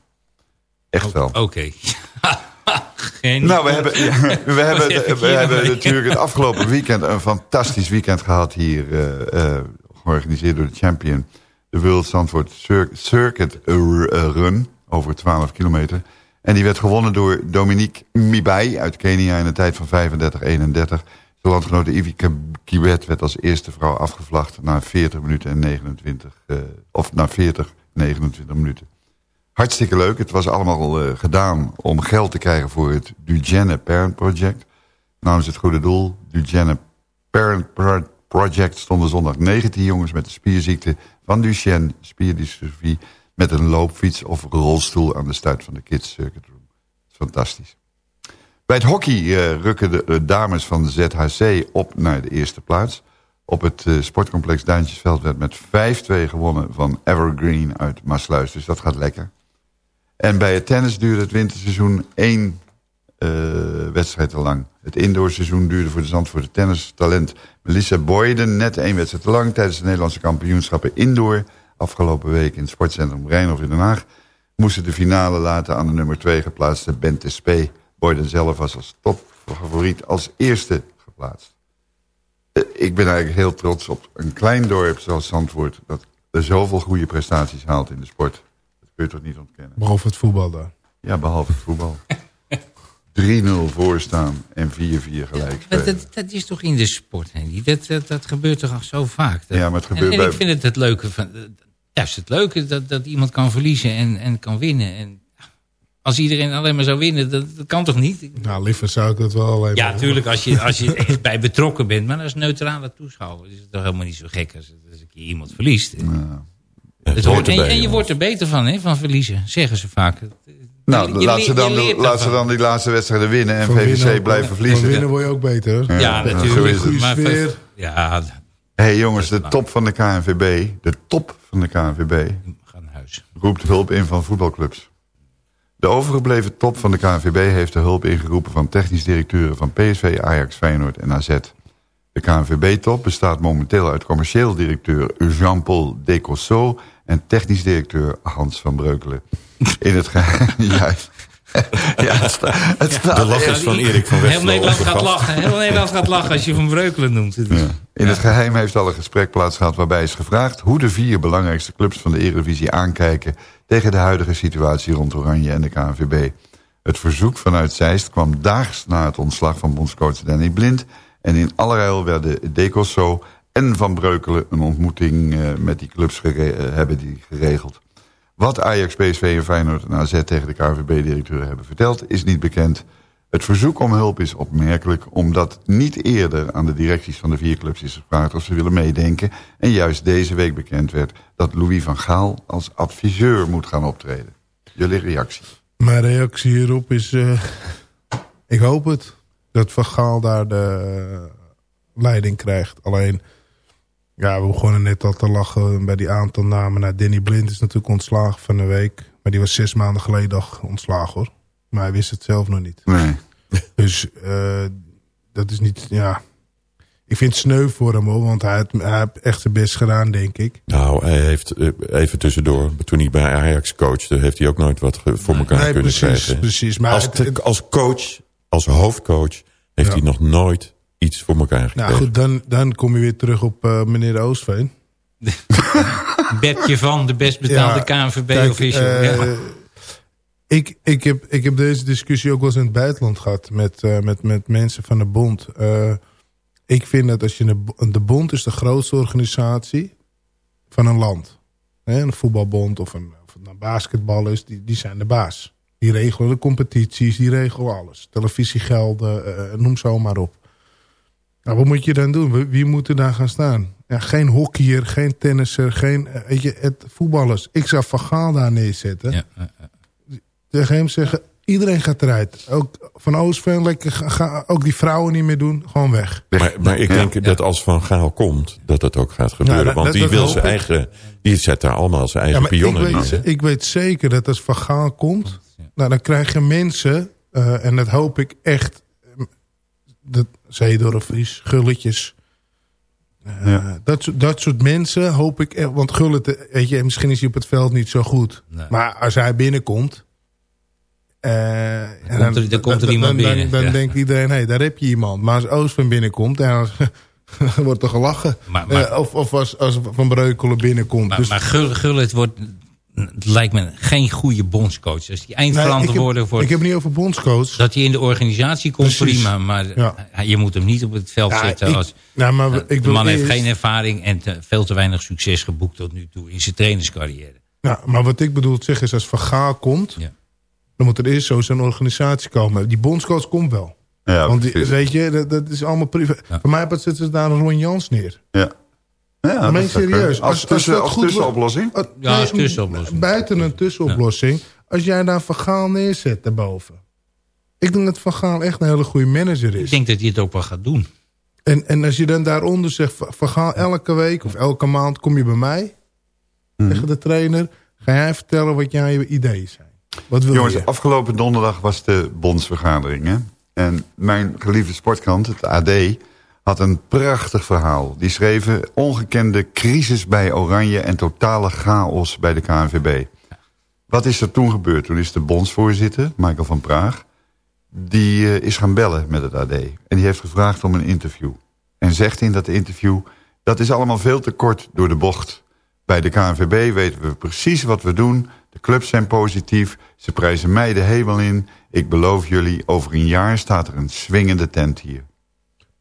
Echt wel. Oké. Geen- Nou, we hebben, ja, we hebben, we hebben natuurlijk het afgelopen weekend een fantastisch weekend gehad hier, eh, eh, georganiseerd door de Champion. De World Zandvoort Cir- Circuit Run, over 12 kilometer. En die werd gewonnen door Dominique Mibai uit Kenia in een tijd van 35-31. De landgenote Ivy Kiwet werd als eerste vrouw afgevlacht na 40 minuten en 29, eh, of na 40, 29 minuten. Hartstikke leuk. Het was allemaal eh, gedaan om geld te krijgen voor het Duchenne Parent Project. Namens het goede doel. Duchenne Parent Pro- Project stonden zondag 19 jongens met de spierziekte van Duchenne, spierdystrofie, met een loopfiets of rolstoel aan de start van de Kids Circuit Room. Fantastisch. Bij het hockey eh, rukken de dames van de ZHC op naar de eerste plaats. Op het eh, sportcomplex Duintjesveld werd met 5-2 gewonnen van Evergreen uit Maasluis. Dus dat gaat lekker. En bij het tennis duurde het winterseizoen één eh, wedstrijd te lang. Het indoorseizoen duurde voor de Zandvoortse tennistalent Melissa Boyden net één wedstrijd te lang... tijdens de Nederlandse kampioenschappen indoor. Afgelopen week in het sportcentrum Rijnhof in Den Haag... moesten de finale laten aan de nummer 2 geplaatste Bente Spee. Boyden zelf was als favoriet als eerste geplaatst. Eh, Ik ben eigenlijk heel trots op een klein dorp zoals Zandvoort... dat er zoveel goede prestaties haalt in de sport. Dat kun je toch niet ontkennen. Behalve het voetbal daar. Ja, behalve het voetbal. 3-0 voorstaan en 4-4 gelijk Dat, dat, dat is toch in de sport, Henry? Dat, dat, dat gebeurt toch al zo vaak? Dat- Ja, maar het gebeurt en, en bij- ik vind het het leuke van... Juist het leuke dat, dat iemand kan verliezen en, en kan winnen. En als iedereen alleen maar zou winnen, dat, dat kan toch niet? Nou, liever zou ik dat wel alleen Ja, natuurlijk als je, als je echt bij betrokken bent. Maar als neutrale toeschouwer is het toch helemaal niet zo gek als, als een keer iemand verliest. Het hoort, en, en je wordt er beter van, hè, van verliezen, zeggen ze vaak. Nou, Je- laat, ze dan, je leert laat ze dan die laatste wedstrijden winnen en Van VVC winnen- blijven Van verliezen. winnen word je ook beter. hoor. Ja, zo natuurlijk. is het. Goede maar sfeer. Ja, Hé hey jongens, de top van de KNVB, de top van de KNVB, ga naar huis. roept hulp in van voetbalclubs. De overgebleven top van de KNVB heeft de hulp ingeroepen van technisch directeuren van PSV, Ajax, Feyenoord en AZ. De KNVB-top bestaat momenteel uit commercieel directeur Jean-Paul Decosso en technisch directeur Hans van Breukelen. In het geheim... Juist. Ja, het, sta- het staat De lach is van Erik van Heel Westerlo Nederland gaat lachen. Heel Nederland gaat lachen als je Van Breukelen noemt. Het is- Ja. In het geheim heeft al een gesprek plaatsgehad waarbij is gevraagd... hoe de vier belangrijkste clubs van de Eredivisie aankijken... tegen de huidige situatie rond Oranje en de KNVB. Het verzoek vanuit Zeist kwam daags na het ontslag van bondscoach Danny Blind... en in allerijl werden Decosso en Van Breukelen... een ontmoeting eh, met die clubs eh, hebben die geregeld. Wat Ajax, PSV en Feyenoord en AZ tegen de KNVB-directeur hebben verteld... is niet bekend... Het verzoek om hulp is opmerkelijk omdat niet eerder aan de directies van de vier clubs is gevraagd of ze willen meedenken. En juist deze week bekend werd dat Louis van Gaal als adviseur moet gaan optreden. Jullie reactie? Mijn reactie hierop is... eh, ik hoop het. Dat Van Gaal daar de leiding krijgt. Alleen... Ja, we begonnen net al te lachen bij die aantal namen. Nou, Danny Blind is natuurlijk ontslagen van een week. Maar die was zes maanden geleden al ontslagen hoor. Maar hij wist het zelf nog niet. Nee. Dus eh, dat is niet... Ja, ik vind het sneu voor hem hoor. Want hij heeft, hij heeft echt zijn best gedaan denk ik. Nou, hij heeft eh, even tussendoor, toen hij bij Ajax coachte, heeft hij ook nooit wat voor elkaar Nee, kunnen precies, krijgen. precies. Maar als, het- te- als coach, als hoofdcoach, heeft Ja. hij nog nooit iets voor elkaar gekregen. Nou goed, dan, dan kom je weer terug op eh, meneer Oostveen. Bedje van de best betaalde Ja, KNVB eh, ja. ik, ik, heb, ik heb deze discussie ook wel eens in het buitenland gehad met, eh, met, met mensen van de bond. Eh, ik vind dat als je de, de bond is de grootste organisatie van een land. Hè, een voetbalbond of een, of het nou basketbal is, die, die zijn de baas. Die regelen de competities, die regelen alles. Televisiegelden, eh, noem zo maar op. Nou, wat moet je dan doen? Wie- moet er daar gaan staan? Ja, geen hockeyer, geen tennisser, geen eh, weet je, het, voetballers. Ik zou Van Gaal daar neerzetten. Ja. Tegen hem zeggen, iedereen gaat eruit. Ook van Oostveen, lekker, ga, ook die vrouwen niet meer doen. Gewoon weg. Maar, maar ik denk dat als Van Gaal komt, dat dat ook gaat gebeuren. dat- want die dat wil zijn ik. eigen, die zet daar allemaal zijn eigen ik pionnen in. weet, hè? ik weet zeker dat als Van Gaal komt... Nou, dan krijg je mensen, eh, en dat hoop ik echt... Dat Zeedorf, Vries, Gulletjes... Ja. dat, soort- dat soort mensen hoop ik. Want Gullit, eh, weet je, misschien is hij op het veld niet zo goed. Nee. Maar als hij binnenkomt... eh, komt er- dan komt er iemand dan, binnen, Dan, ja. denkt iedereen, hé, daar heb je iemand. Maar als Oost van binnenkomt, dan wordt er gelachen. Maar- maar- of, of als, als Van Breukelen binnenkomt. Maar, dus, maar Gullit wordt, het lijkt me geen goede bondscoach. Als die Nee, eindverantwoordelijk ik, heb, wordt, ik heb het niet over bondscoach. dat hij in de organisatie komt, Precies. prima. Maar Ja. je moet hem niet op het veld Ja, zetten. ik- als, nou, maar eh, ik de man heeft eerst- geen ervaring en te- veel te weinig succes geboekt tot nu toe in zijn trainerscarrière. Ja, maar wat ik bedoel te zeggen is, als Van Gaal komt... Ja. dan moet er eerst zo zijn organisatie komen. Die bondscoach komt wel. Ja, Want die, weet je, dat, dat is allemaal privé. Ja. Voor mij zetten ze daar een Ron Jans neer. Ja. Ja, meen is ook, serieus. eh, Als, tussen, tussenoplossing. Uh, Ja, als tussenoplossing. Buiten een tussenoplossing. Als jij daar Van Gaal neerzet daarboven. Ik denk dat Van Gaal echt een hele goede manager Ik is. denk dat hij het ook wel gaat doen. En, en als je dan daaronder zegt... Van Gaal elke week of elke maand kom je bij mij. Tegen de trainer. Ga jij vertellen wat jouw ideeën zijn. Wat wil Jongens, je? afgelopen donderdag was de bondsvergadering. Hè? En mijn geliefde sportkrant, het AD, had een prachtig verhaal. Die schreven ongekende crisis bij Oranje en totale chaos bij de KNVB. Wat is er toen gebeurd? Toen is de bondsvoorzitter, Michael van Praag... die eh, is gaan bellen met het AD. En die heeft gevraagd om een interview. En zegt in dat interview... dat is allemaal veel te kort door de bocht. Bij de KNVB weten we precies wat we doen. De clubs zijn positief. Ze prijzen mij de hemel in. Ik beloof jullie, over een jaar staat er een swingende tent hier.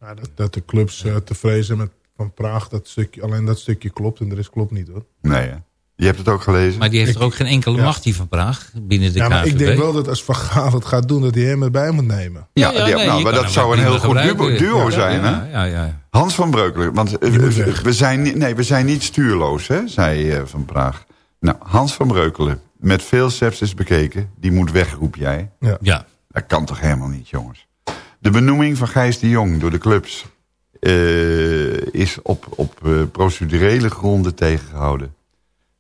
Maar dat, dat de clubs eh, tevreden zijn met Van Praag, dat stukje, alleen dat stukje klopt en de rest klopt niet hoor. Nee, hè? Je hebt het ook gelezen? Maar die heeft Ik- er ook geen enkele ja. macht, die van Praag, binnen de ja, maar KVB. ik denk wel dat als Van Gaal het gaat doen, dat hij hem erbij moet nemen. Ja, Ja, ja, die- nee, nou, maar dat zou een heel goed duo, duo Ja, zijn, hè? Ja, ja, ja. Hans van Breukelen, want eh, we, zijn, niet- nee, we zijn niet stuurloos, hè, zei eh, Van Praag. Nou, Hans van Breukelen, met veel sepsis bekeken, die moet weg, roep jij. Ja. Dat kan toch helemaal niet, jongens. De benoeming van Gijs de Jong door de clubs eh, is op, op eh, procedurele gronden tegengehouden.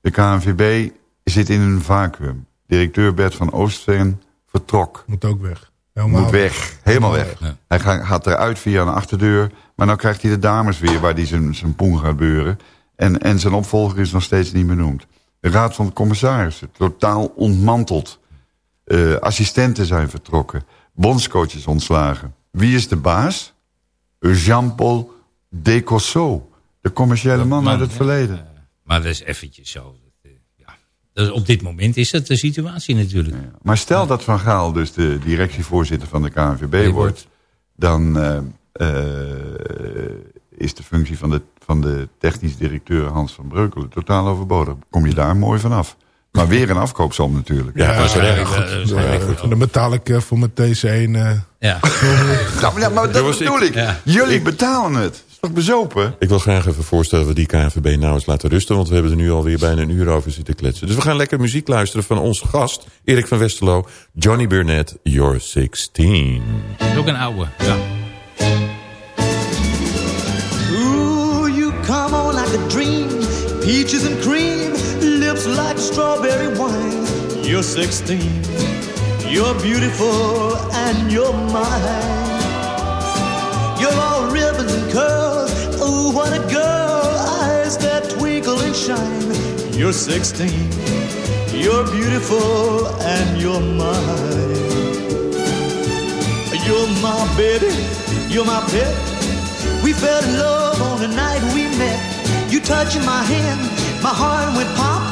De KNVB zit in een vacuüm. Directeur Bert van Oostveen vertrok. Moet ook weg. Helemaal Moet weg, helemaal weg. Ja. Hij gaat, eruit via een achterdeur. Maar nou krijgt hij de dames weer waar hij zijn, zijn poen gaat beuren. En, en zijn opvolger is nog steeds niet benoemd. De raad van commissarissen, totaal ontmanteld. Eh, assistenten zijn vertrokken. Bondscoaches ontslagen. Wie is de baas? Jean-Paul Decosso. De commerciële man uit het ja. verleden. Maar dat is eventjes zo. Eh, Ja. Dus op dit moment is dat de situatie natuurlijk. Maar stel dat Van Gaal dus de directievoorzitter van de KNVB wordt... dan eh, eh, is de functie van de, van de technisch directeur Hans van Breukelen totaal overbodig. Kom je daar mooi vanaf. Maar weer een afkoopsom natuurlijk. Ja, dat is wel erg goed. dan betaal ik eh, voor mijn TC1. eh Ja. Ja, maar dat Jongens, bedoel ik-. Jullie betalen het. is toch bezopen? Ik wil graag even voorstellen dat we die KNVB nou eens laten rusten. Want we hebben er nu alweer bijna een uur over zitten kletsen. Dus we gaan lekker muziek luisteren van onze gast. Erik van Westerlo. Johnny Burnett, You're 16. Dat is ook een oude. Ja. Ooh, you come on like a dream. Peaches and cream, like strawberry wine. You're 16. You're beautiful and you're mine. You're all ribbons and curls. Oh, what a girl. Eyes that twinkle and shine. You're 16. You're beautiful and you're mine. You're my baby. You're my pet. We fell in love on the night we met. You touching my hand, my heart went pop.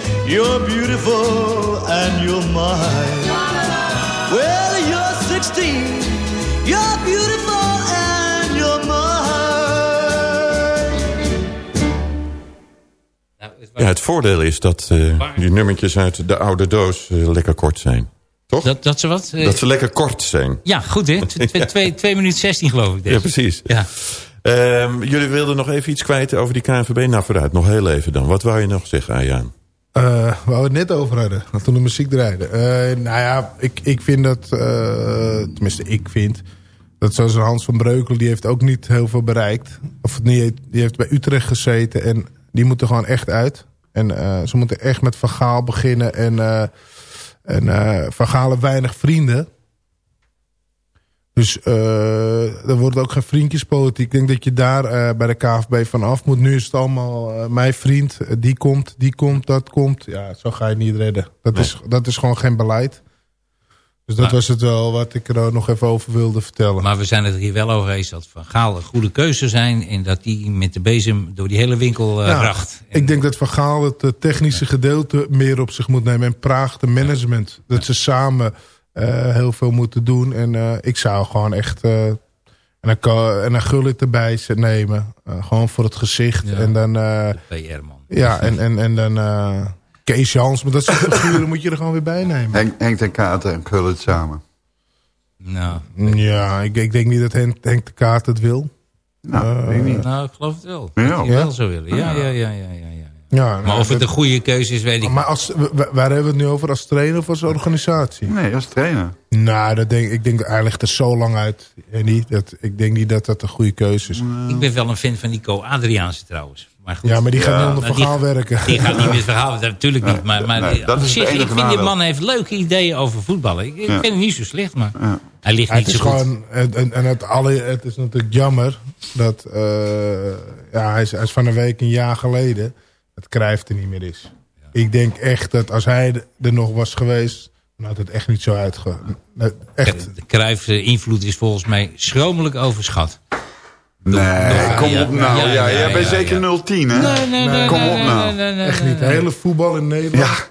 you're beautiful, and you're mine. Well, you're 16, you're beautiful, and you're mine. Nou, Ja, het voordeel is dat eh, die nummertjes uit de oude doos eh, lekker kort zijn. Toch? Dat, dat, dat ze wat? eh, ze lekker kort zijn. Ja, goed hè. 2 minuten 16 geloof ik. Ja, Deze. precies. Ja. Ehm, jullie wilden nog even iets kwijt over die KNVB. Nou, vooruit. Nog heel even dan. Wat wou je nog zeggen, Ayaan? Eh, waar we het net over hadden, toen de muziek draaide. Eh, nou ja, ik, ik vind dat, eh, tenminste ik vind, dat zoals Hans van Breukelen, die heeft ook niet heel veel bereikt. Of niet, die heeft bij Utrecht gezeten en die moeten gewoon echt uit. En ze moeten echt met Van Gaal beginnen en, en Van weinig vrienden. Dus eh er wordt ook geen vriendjespolitiek. Ik denk dat je daar eh, bij de KVB van af moet. Nu is het allemaal eh, mijn vriend. die komt, die komt, dat komt. Ja, zo ga je niet redden. Dat, is, dat is gewoon geen beleid. Dus dat Maar- was het wel wat ik er nog even over wilde vertellen. Maar we zijn het hier wel over eens dat Van Gaal een goede keuze zijn. En dat die met de bezem door die hele winkel eh Ja, racht. Ik denk dat Van Gaal het technische gedeelte meer op zich moet nemen. En Praag de management. Dat ze samen heel veel moeten doen. En eh, ik zou gewoon echt... eh, en dan, kan, en Gullit erbij nemen. Eh, gewoon voor het gezicht. Ja. En dan... eh, PR-man. ja, en, en, en dan... eh Kees Jans, maar dat soort figuren moet je er gewoon weer bij nemen. Henk, Henk ten Katen en Gullit samen. Nou, Ja, ik, ik denk niet dat Henk, Henk de Kaart het wil. Nou, Eh, weet ik niet. nou, ik geloof het wel. Ja. Dat hij Ja? wel zou willen. Ja, ja, ja, ja, ja. ja. Ja, Maar nou, of het een goede keuze is, weet ik Maar als, wa- wa- waar hebben we het nu over? Als trainer of als organisatie? Nee, als trainer. Nou, dat denk, ik denk dat hij ligt er zo lang uit. En niet, dat, ik denk niet dat dat een goede keuze is. Ik ben wel een fan van Nico Adriaanse trouwens. Maar goed. Ja, maar die gaat Ja, niet onder verhaal die- werken. Die gaat niet met het verhaal, dat natuurlijk niet. Maar, maar nee, dat op is het zich, ik vind die man heeft leuke ideeën over voetballen. Ik, ik Ja. vind hem niet zo slecht, maar Ja. hij ligt niet het is zo goed. gewoon, en, en, en het, alle, het is natuurlijk jammer dat eh, ja, hij, is, hij is van een week, een jaar geleden, het Cruijff er niet meer is. Ik denk echt dat als hij er nog was geweest, dan had het echt niet zo uitge... Echt, De Cruijff eh, invloed is volgens mij schromelijk overschat. Nee, Ja, kom op nou. ja, Ja, ja, jij bent ja, zeker ja. 010, hè? Nee, nee, nee. Kom op nee, nou. nee, nee, echt niet. nee. Hele voetbal in Nederland, Ja.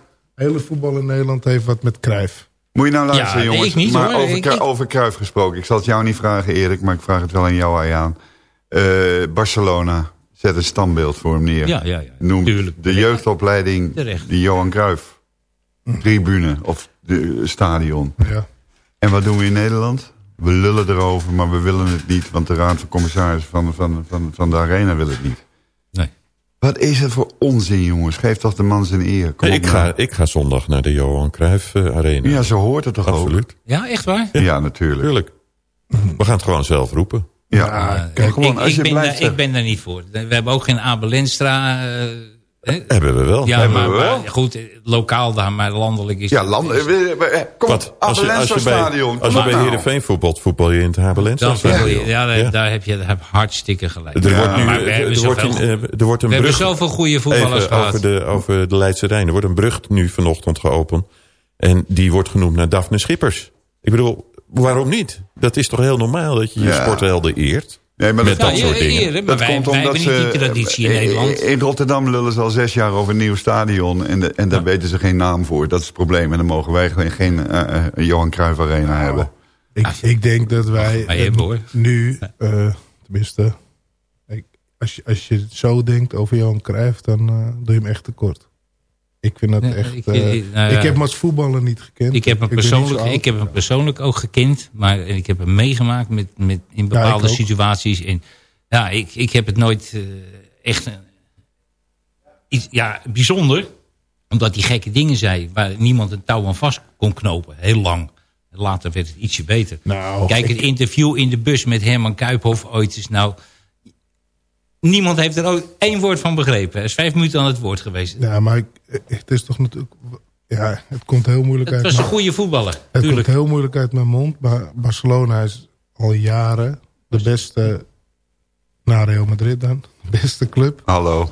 hele voetbal in Nederland heeft wat met Cruijff. Moet je nou luisteren, jongens. ik niet, maar hoor. over, Ik- over Cruijff gesproken. Ik zal het jou niet vragen, Erik, maar ik vraag het wel aan jou, Ayaan. Eh, Barcelona, zet een standbeeld voor hem neer. Ja, ja, ja. Noem Tuurlijk. de jeugdopleiding Terecht. de Johan Cruijff. Tribune of de stadion. Ja. En wat doen we in Nederland? We lullen erover, maar we willen het niet. Want de raad van commissarissen van, van, van, van de arena wil het niet. Nee. Wat is het voor onzin, jongens? Geef toch de man zijn eer. Kom op ik, nou. ga, ik ga zondag naar de Johan Cruijff eh, Arena. Ja, zo hoort het toch ook? Absoluut. Ja, echt waar? Ja, natuurlijk. Tuurlijk. We gaan het gewoon zelf roepen. Ja, kijk, gewoon, ik, als ik, je ben blijft... daar, ik ben daar niet voor. We hebben ook geen Abel Lenstra. eh, hè? Hebben we wel. ja, hebben maar, we wel. maar goed, eh, lokaal dan, maar landelijk is Ja, het- land, is- eh, eh, kom Wat? op, Als je, als Abelenso je bij, stadion. als je bij nou. Heerenveen voetbalt, voetbal je in het je- stadion. ja, daar, Ja. daar heb je daar heb hartstikke gelijk. Er wordt nu, maar we hebben er wordt, zoveel- een, eh, er wordt een we hebben brug... zoveel goede voetballers gehad. over de, over de Leidse Rijn. Er wordt een brug nu vanochtend geopend. En die wordt genoemd naar Daphne Schippers. Ik bedoel, waarom niet? Dat is toch heel normaal dat je je Ja. sporthelden eert? Nee, maar Met dat, dat Ja, soort dingen. dat wij, komt wij omdat hebben niet ze... die traditie in eh, Nederland. In Rotterdam lullen ze al zes jaar over een nieuw stadion. En, de, en daar weten ze geen naam voor. Dat is het probleem. En dan mogen wij geen, geen eh, eh, Johan Cruijff Arena hebben. Ik, ik denk dat wij wij eh, hebben, hoor. nu, eh, tenminste, ik, als, je, als je het zo denkt over Johan Cruijff, dan eh, doe je hem echt tekort. Ik vind dat echt... ik- eh, ik- nou ik heb hem als voetballer niet gekend. Ik heb, hem persoonlijk, ik heb hem persoonlijk ook gekend, maar ik heb hem meegemaakt met, met, in bepaalde situaties. En ja, ik, ik heb het nooit eh, echt iets, ja, bijzonder, omdat hij gekke dingen zei waar niemand een touw aan vast kon knopen, heel lang. Later werd het ietsje beter. Nou, Kijk, het interview in de bus met Herman Kuiphoff ooit is nou... Niemand heeft er ook één woord van begrepen. Hij is vijf minuten aan het woord geweest. Ja, maar ik, het is toch natuurlijk... Ja, het komt heel moeilijk Het uit was een goede voetballer, Het tuurlijk. komt heel moeilijk uit mijn mond. Maar Barcelona is al jaren de beste... Na Real Madrid dan. De beste club. Hallo.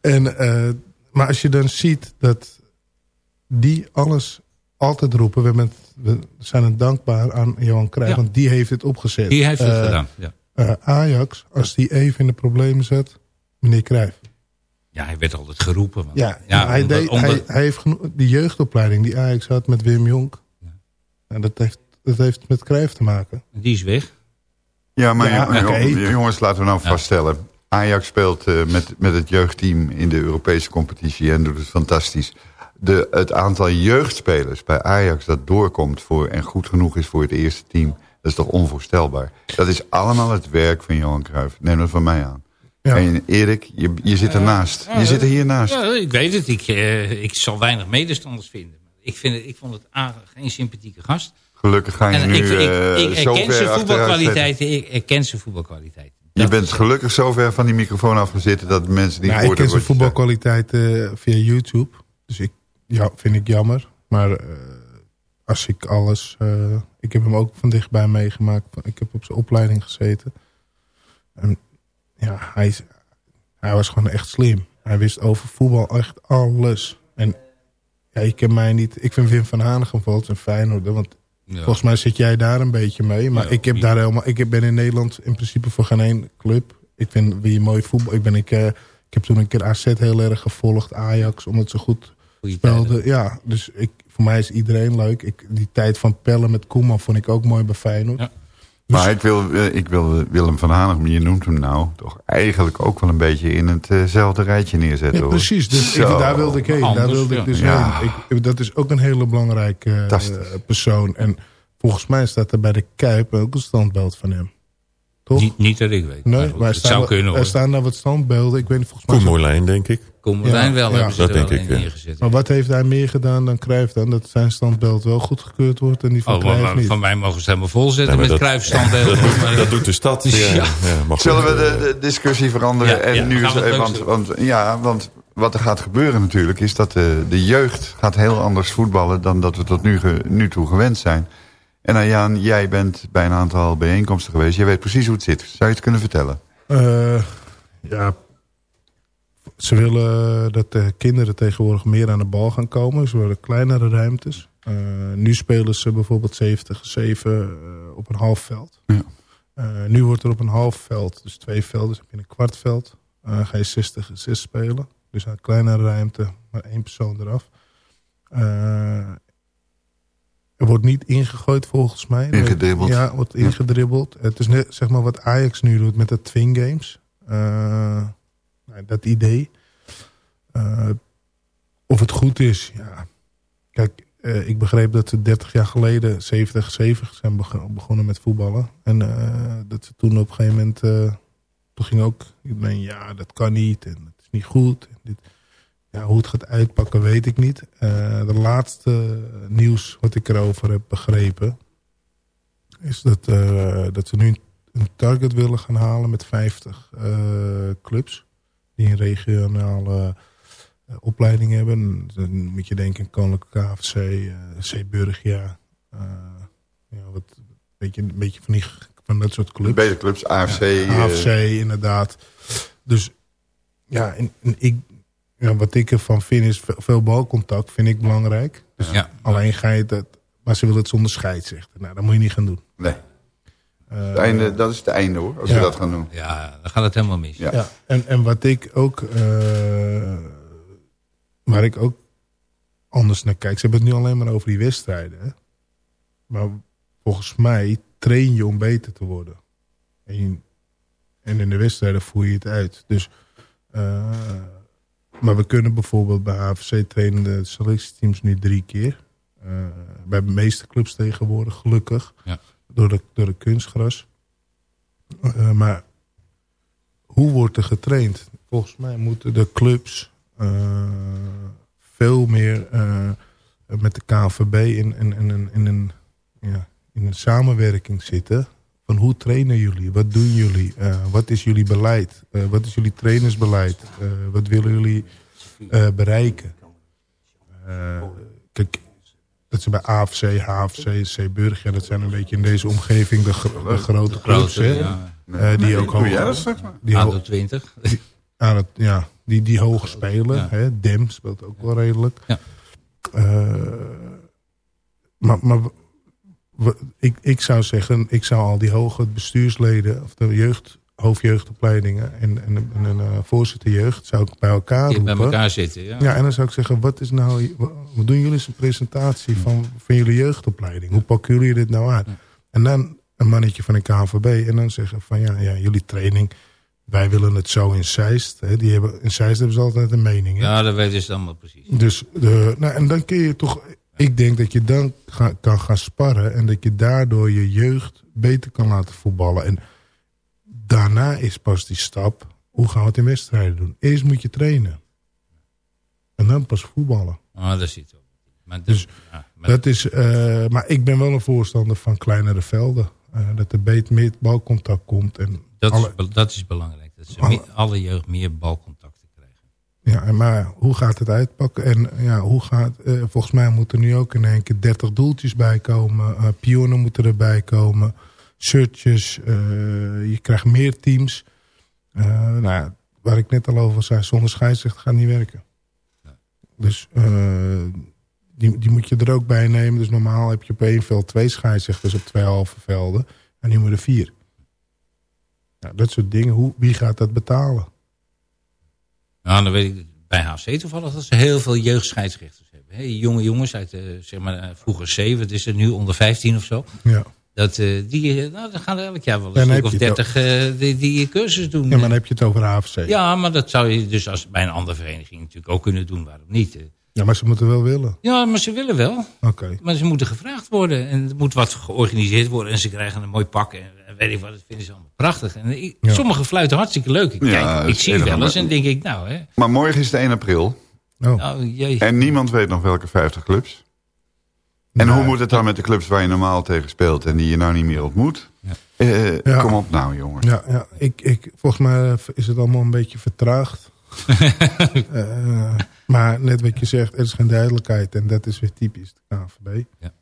En, eh, maar als je dan ziet dat die alles altijd roepen. We, het- we zijn het dankbaar aan Johan Cruijff. Ja. Want die heeft het opgezet. Die heeft het Eh, gedaan. Ja. Eh, Ajax, als die even in de problemen zat. Meneer Cruijff. ja, hij werd altijd geroepen. want- Ja, hij, omdat- deed, omdat- hij, hij heeft die jeugdopleiding die Ajax had met Wim Jonk. En dat heeft, dat heeft met Cruijff te maken. die is weg. Ja, maar Ja, jongens, laten we nou vaststellen. Ajax speelt eh, met, met het jeugdteam in de Europese competitie en doet het fantastisch. De, het aantal jeugdspelers bij Ajax dat doorkomt voor, en goed genoeg is voor het eerste team... dat is toch onvoorstelbaar. Dat is allemaal het werk van Johan Cruijff. Neem dat van mij aan. Ja. En Erik, je, je zit ernaast. Je zit er hiernaast. Ja, ik weet het. Ik, eh, ik zal weinig medestanders vinden. Ik, vind het, ik vond het A, geen sympathieke gast. Gelukkig ga je En nu ik, ik, eh, ik erken ver zijn voetbalkwaliteiten. Ik erken zijn voetbalkwaliteiten. Je bent gelukkig zo ver van die microfoon afgezitten... dat mensen niet Nou, ik hoorden ken zijn voetbalkwaliteit eh, via YouTube. Dus ik ja, vind ik jammer. Maar eh, als ik alles... eh, ik heb hem ook van dichtbij meegemaakt. Ik heb op zijn opleiding gezeten. En ja, hij, is, hij was gewoon echt slim. Hij wist over voetbal echt alles. En ja, je ken mij niet... Ik vind Wim van Hanegem bijvoorbeeld een Feyenoorder. Want Ja. volgens mij zit jij daar een beetje mee. Maar Ja, ik heb niet. daar helemaal... Ik ben in Nederland in principe voor geen één club. Ik vind wie mooi voetbal... Ik, ben, ik, eh, ik heb toen een keer AZ heel erg gevolgd. Ajax, omdat ze goed Goeie speelde. Ja, dus ik, voor mij is iedereen leuk. Ik, die tijd van Pellen met Koeman vond ik ook mooi bij Feyenoord. Ja. Maar ik wil, eh, ik wil Willem van Hanegem, je noemt hem nou... toch eigenlijk ook wel een beetje in hetzelfde rijtje neerzetten. Ja, hoor. precies, dus ik, daar wilde ik heen. daar wilde ik dus Ja. heen. Ik, dat is ook een hele belangrijke eh, persoon. En volgens mij staat er bij de Kuip ook een standbeeld van hem. Toch? Niet, niet dat ik weet. nee, maar goed, maar er het staan, zou wel- kunnen er staan daar wat standbeelden. Ik weet niet, volgens mij... Koen denk ik. Ja, Marijn wel, ja. Dat wel denk ik, neergezet. Maar wat heeft hij meer gedaan dan Cruijff dan? Dat zijn standbeeld wel goedgekeurd wordt en die van Oh, maar, Cruijff maar niet. van mij mogen ze helemaal vol zetten Ja, maar met dat- kruifstandbeelden. Dat, Maar, dat doet de stad. Ja, Ja. ja. maar goed. Zullen we de, de discussie veranderen? Ja, en ja, nu is, eh, want, want, ja, want wat er gaat gebeuren natuurlijk... is dat de, de jeugd gaat heel anders voetballen... dan dat we tot nu, ge- nu toe gewend zijn. En Jaan, jij bent bij een aantal bijeenkomsten geweest. Jij weet precies hoe het zit. Zou je het kunnen vertellen? Eh, ja, ze willen dat de kinderen tegenwoordig meer aan de bal gaan komen. Ze willen kleinere ruimtes. Eh, nu spelen ze bijvoorbeeld 70 7 eh, op een half veld. Ja. Eh, nu wordt er op een half veld, dus twee velden, dus heb je een kwart veld. eh, ga je 60 6 spelen. Dus een kleinere ruimte, maar één persoon eraf. Er wordt niet ingegooid volgens mij. Ingedribbeld. Ja, wordt ingedribbeld. Het is net zeg maar wat Ajax nu doet met de Twin Games. Eh, nou, dat idee. Eh, of het goed is, ja. Kijk, eh, ik begreep dat ze 30 jaar geleden 70, 70 zijn beg- begonnen met voetballen. En dat ze toen op een gegeven moment... toen ging ook iedereen, ja, dat kan niet. En het is niet goed. En dit, ja, hoe het gaat uitpakken, weet ik niet. Eh, de laatste nieuws wat ik erover heb begrepen... is dat, eh, dat ze nu een target willen gaan halen met 50 eh, clubs... die een regionale opleiding hebben. Dan moet je denken aan Koninklijke KFC, Burgia... eh, ja, wat, een, beetje, een beetje van, die, van dat soort clubs. Beide clubs, AFC. AFC, inderdaad. Dus ja, en, en ik, ja, wat ik ervan vind is ve- veel balcontact vind ik belangrijk. Dus Ja. Alleen ga je dat, maar ze willen het zonder scheidsrechter. Nou, dat moet je niet gaan doen. nee, Eh, het einde, dat is het einde hoor, als Ja. we dat gaan doen. Ja, dan gaat het helemaal mis. Ja. ja, en, en wat ik ook, eh, waar ik ook anders naar kijk. Ze hebben het nu alleen maar over die wedstrijden. Hè? Maar volgens mij train je om beter te worden. En, je- en in de wedstrijden voer je het uit. Dus, eh, maar we kunnen bijvoorbeeld bij AFC trainen de selectieteams nu drie keer. Eh, bij de meeste clubs tegenwoordig, gelukkig. Ja. Door, de, door de kunstgras. Eh, maar hoe wordt er getraind? Volgens mij moeten de clubs eh, veel meer met de KNVB in, in, in, in, in een, ja, in een samenwerking zitten. Van hoe trainen jullie? Wat doen jullie? Eh, wat is jullie beleid? Eh, wat is jullie trainersbeleid? Eh, wat willen jullie eh, bereiken? Eh, kijk, dat ze bij AFC, HFC, C Burger, dat zijn een beetje in deze omgeving de, gro- de grote clubs. Hè? ja. Eh, die ook hoog, dat straks maar? die, ho- ADO 20. aan het, ja, die, die hoog spelen. Ja. Hè? Dem speelt ook wel redelijk. Ja. Eh, maar maar ik, ik zou zeggen, ik zou al die hoge bestuursleden... of de jeugd, hoofdjeugdopleidingen en, en, en een eh, voorzitter jeugd... zou ik bij elkaar Die bij roepen. elkaar zitten. Ja. Ja, en dan zou ik zeggen, wat is nou, wat doen jullie eens een presentatie van, van jullie jeugdopleiding? Hoe pakken jullie dit nou aan? En dan een mannetje van de KNVB en dan zeggen van ja, ja jullie training, wij willen het zo in Zeist. Hè, die hebben, in Zeist hebben ze altijd een mening. Hè? ja, dat weten ze allemaal precies. Dus de, nou, en dan kun je toch, ik denk dat je dan ga- kan gaan sparren en dat je daardoor je jeugd beter kan laten voetballen. En daarna is pas die stap, hoe gaan we het in wedstrijden doen? Eerst moet je trainen. En dan pas voetballen. Ah, dat zit wel. Maar, Dus ja, maar Dat is, eh, maar ik ben wel een voorstander van kleinere velden. Eh, dat er beter meer balcontact komt. En dat, alle, is, dat is belangrijk. Dat ze Alle- alle jeugd meer balcontacten krijgen. Ja, maar hoe gaat het uitpakken? En ja, hoe gaat, eh, volgens mij moeten er nu ook in één keer 30 doeltjes bij komen. Eh, pionnen moeten erbij komen. Shirtjes. eh, je krijgt meer teams. Nou ja, waar ik net al over zei, zonder scheidsrechter gaat niet werken. Dus die, die moet je er ook bij nemen. Dus normaal heb je op één veld twee scheidsrechters op twee halve velden. En nu moet er vier. Dat soort dingen. Hoe, wie gaat dat betalen? Nou, dan weet ik, bij HC toevallig dat ze heel veel jeugdscheidsrechters hebben. Hè, jonge jongens uit zeg maar, eh, vroeger 7, het is er nu onder 15 of zo. Ja. Dat, eh, die, eh, nou, dan gaan er elk jaar wel een stuk of dertig eh, die, die cursus doen. ja, maar dan heb je het over AFC. Ja, maar dat zou je dus als, bij een andere vereniging natuurlijk ook kunnen doen. Waarom niet? Ja, maar ze moeten wel willen. Ja, maar ze willen wel. Oké. Maar ze moeten gevraagd worden. En er moet wat georganiseerd worden. En ze krijgen een mooi pak. En, en weet ik wat, dat vinden ze allemaal prachtig. En ik, Ja. Sommige fluiten hartstikke leuk. Ik, Ja, kijk, ik zie wel eens en denk ik, nou hè. Maar morgen is het 1 april. Oh. Nou, jee. En niemand weet nog welke 50 clubs. En Nee. hoe moet het dan met de clubs waar je normaal tegen speelt... en die je nou niet meer ontmoet? Eh, Ja. Kom op nou, jongen. Ja, ja ik, ik, volgens mij is het allemaal een beetje vertraagd. Eh, maar net wat je zegt, er is geen duidelijkheid. En dat is weer typisch de KNVB. Ja.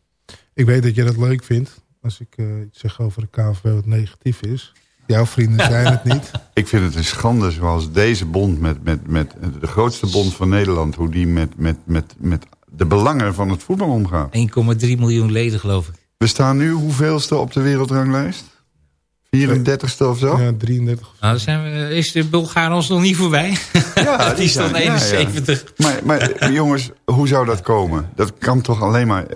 Ik weet dat je dat leuk vindt. Als ik eh, iets zeg over de KNVB wat negatief is. Jouw vrienden zijn het niet. Ik vind het een schande zoals deze bond... met, met, met de grootste bond van Nederland... hoe die met, met, met, met de belangen van het voetbal omgaat. 1,3 miljoen leden geloof ik. We staan nu hoeveelste op de wereldranglijst? 34ste of zo? Ja, 33. Nou, dan zijn we, is de Bulgaren ons nog niet voorbij? Ja, die ja, ja. 71. Maar, maar jongens, hoe zou dat komen? Dat kan toch alleen maar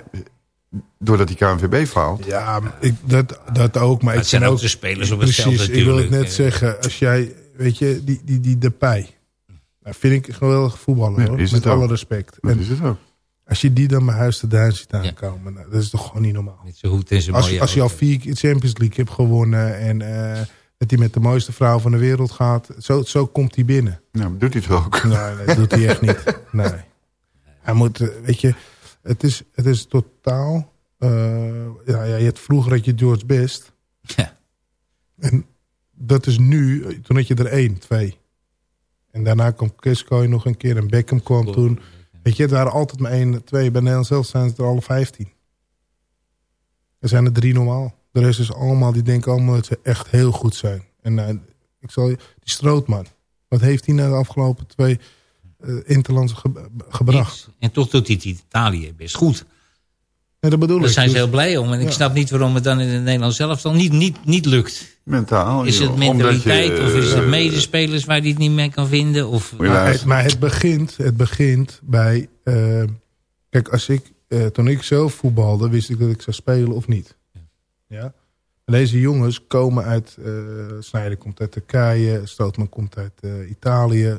doordat die KNVB faalt? Ja, maar ik, dat, dat ook. Maar Het ik zijn ook de spelers op het Precies, ik wil het net zeggen. Als jij, weet je, die, die, die Depay. Nou, vind ik een geweldige voetballer Ja, hoor. Met het ook. alle respect. Dat En is het ook. als je die dan bij Huis de Duin ziet aankomen. Nou, dat is toch gewoon niet normaal. Met zijn hoed en zijn Als, als je al vier keer Champions League hebt gewonnen. En eh, dat hij met de mooiste vrouw van de wereld gaat. Zo, zo komt hij binnen. Nou, doet hij het ook? Nee, nee, dat doet hij echt niet. Nee. Hij moet, eh, weet je, het is, het is totaal... eh, ja, ja, je had vroeger had je George Best. Ja. En dat is nu, toen had je er één, twee. En daarna kwam Kiscoy nog een keer en Beckham kwam toen. Weet je, het waren altijd maar één, twee. Bij Nederland zelf zijn het er alle vijftien. Er zijn er drie normaal. De rest is allemaal, die denken allemaal dat ze echt heel goed zijn. En eh, ik zal je, die Strootman. Wat heeft hij nou de afgelopen twee eh interlandse ge- gebracht? Niks. En toch doet hij het in Italië best goed. Dat bedoel Daar ik. zijn ze Dus- heel blij om. En ik snap niet waarom het dan in het Nederlands zelf dan niet, niet, niet lukt. Mentaal. Is het mentaliteit je, of is het eh, medespelers waar die het niet meer kan vinden? Of, Maar het, luisteren. maar het begint, het begint bij... eh, kijk, als ik, eh, toen ik zelf voetbalde, wist ik dat ik zou spelen of niet. Ja? En Deze jongens komen uit... eh Snijder komt uit Turkije, Stootman komt uit eh, Italië.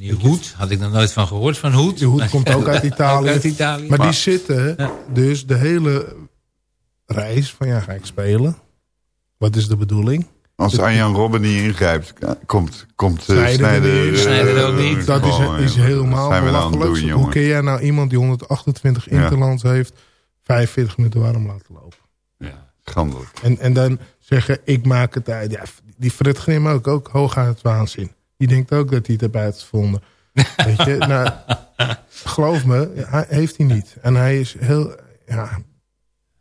Eh, meneer Hoed, had ik nog nooit van gehoord van Hoed. de Hoed komt ook uit Italië. Ook uit Italië. Maar, Maar- die zitten Ja. dus de hele reis van... Ja, ga ik spelen? Wat is de bedoeling? Als Arjan Robben niet ingrijpt, komt, komt uh, Snijder Snijder... er ook niet. Dat is, is ja, helemaal belachelijk. Hoe kun jij nou iemand die 128 Ja. interlands heeft... 45 minuten warm laten lopen? Schandelijk. En, en dan zeggen, ik maak het uit. Ja, die Fred Grim ook, ook hooguit waanzin. Die denkt ook dat hij het heeft uitgevonden. Weet je, nou, geloof me, hij heeft hij niet. En hij is heel, ja,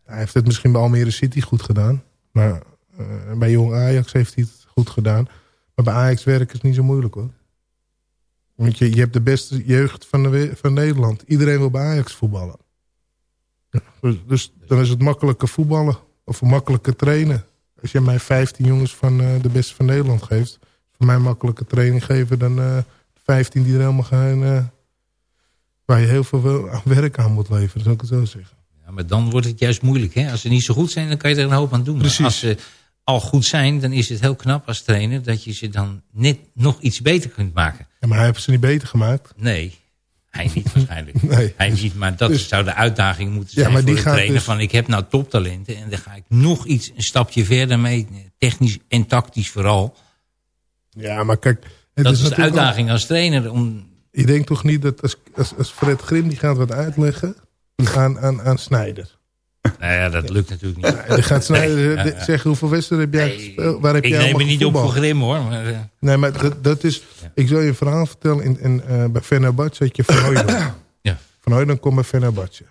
hij heeft het misschien bij Almere City goed gedaan. Maar eh, bij Jong Ajax heeft hij het goed gedaan. Maar bij Ajax werken is niet zo moeilijk hoor. Want je, je hebt de beste jeugd van, de, van Nederland. Iedereen wil bij Ajax voetballen. Dus, dus dan is het makkelijker voetballen. Of makkelijker trainen. Als je mij 15 jongens van eh, de beste van Nederland geeft. Voor mij makkelijker training geven dan eh 15 die er helemaal gaan. eh, waar je heel veel werk aan moet leveren. Zou ik het zo zeggen. Ja, maar dan wordt het juist moeilijk. Hè? Als ze niet zo goed zijn, dan kan je er een hoop aan doen. Maar Precies. als ze al goed zijn, dan is het heel knap als trainer... dat je ze dan net nog iets beter kunt maken. Ja, maar hij heeft ze niet beter gemaakt. Nee, hij niet waarschijnlijk. Nee. Hij niet, maar dat dus- zou de uitdaging moeten Ja, zijn maar voor die de trainer. dus- Van ik heb nou toptalenten en dan ga ik nog iets, een stapje verder mee. Technisch en tactisch vooral. Ja, maar kijk. Het dat is, de natuurlijk al- uitdaging als trainer. Om, Je denkt toch niet dat als, als, als Fred Grim die gaat wat uitleggen aan, aan, aan Snijder. nou ja, dat lukt natuurlijk niet. En die gaat Snijder Nee, de- ja, ja. zeggen hoeveel wedstrijden heb jij Nee, gespeeld? Waar heb ik jij neem me niet op voor grim hoor. Maar, eh, Nee, maar dat, dat is... Ik zal je een verhaal vertellen. In, in, eh, bij Fenerbahce had je Van Hooydonk. Ja. Van Hooydonk kwam bij Fenerbahce.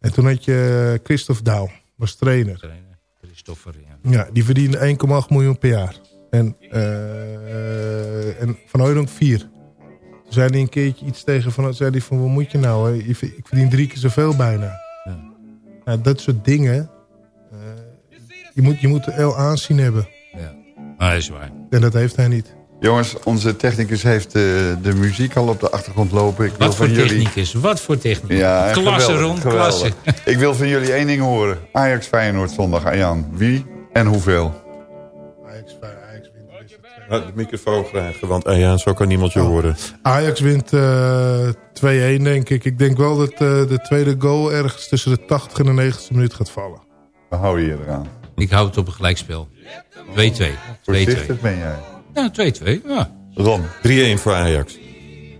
En toen had je Christophe Douw. Was trainer. trainer, Christopher, ja. Ja, die verdiende 1,8 miljoen per jaar. En, eh, en Van Hooydonk 4. Toen zei hij een keertje iets tegen van... Zei hij van, wat moet je nou? hè? Ik verdien drie keer zoveel bijna. Ja. Nou, dat soort dingen... eh, je, moet, je moet er heel aanzien hebben. ja. Dat is waar. En dat heeft hij niet. Jongens, onze technicus heeft de, de muziek al op de achtergrond lopen. Ik wil Wat voor van jullie... technicus? Wat voor technicus? Ja, klasse geweldig, rond, geweldig. klasse. Ik wil van jullie één ding horen. Ajax Feyenoord zondag, Arjan. Wie en hoeveel? Nou, de microfoon graag, want ah ja, zo kan niemand je horen. Ajax wint eh 2-1 denk ik. Ik denk wel dat eh, de tweede goal ergens tussen de 80 en de 90 minuut gaat vallen. We houden je eraan. Ik hou het op een gelijkspel. 2-2. 2-2. Voorzichtig ben jij. Ja, 2-2. Ja. Ron. 3-1 voor Ajax.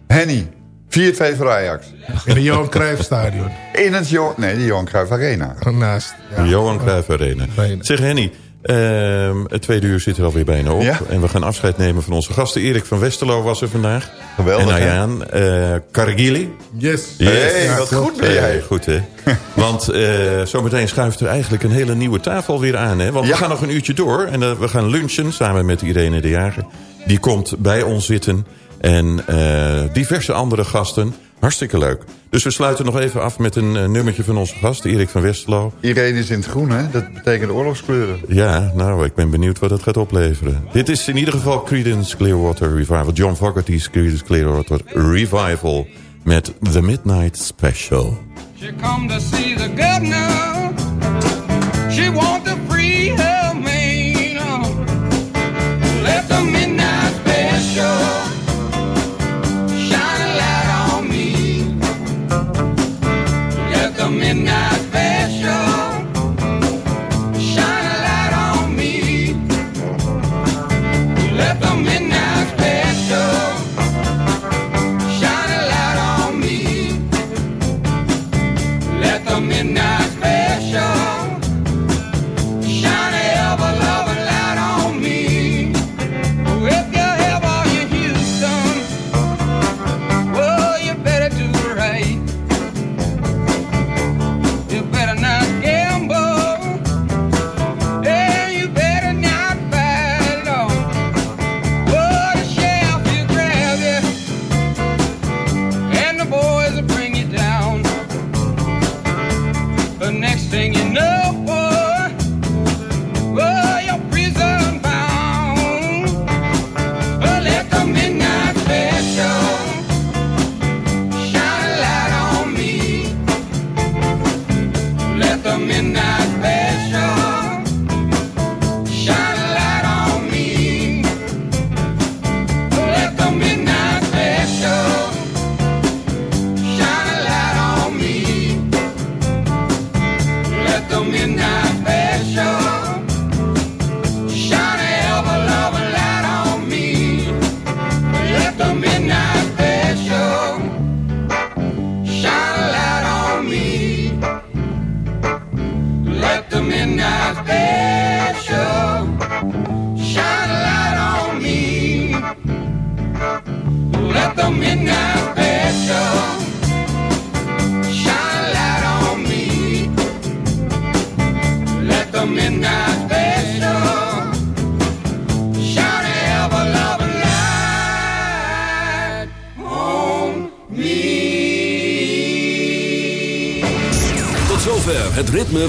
Henny. 4-2 voor Ajax. In de Johan Cruijff Stadion. In het Jo... Nee, de Johan Cruijff Arena. Naast. Ja. Johan Cruijff Arena. Zeg Henny, ehm, het tweede uur zit er alweer bijna op. Ja. En we gaan afscheid nemen van onze gasten. Erik van Westerlo was er vandaag. Geweldig, En? Ayaan eh Kargili. Yes. Hey, Ja, wat goed ben jij. Hey, goed hè. Want eh, zometeen schuift er eigenlijk een hele nieuwe tafel weer aan. Hè? Want Ja. we gaan nog een uurtje door. En eh, we gaan lunchen samen met Irene de Jager. Die komt bij ons zitten. En eh, diverse andere gasten. Hartstikke leuk. Dus we sluiten nog even af met een eh, nummertje van onze gast. Erik van Westerlo. Irene is in het groen, hè? Dat betekent oorlogskleuren. Ja, nou, ik ben benieuwd wat dat gaat opleveren. Dit is in ieder geval Creedence Clearwater Revival. John Fogerty's Creedence Clearwater Revival. Met The Midnight Special. She come to see the governor. She want to free her man. Let the midnight special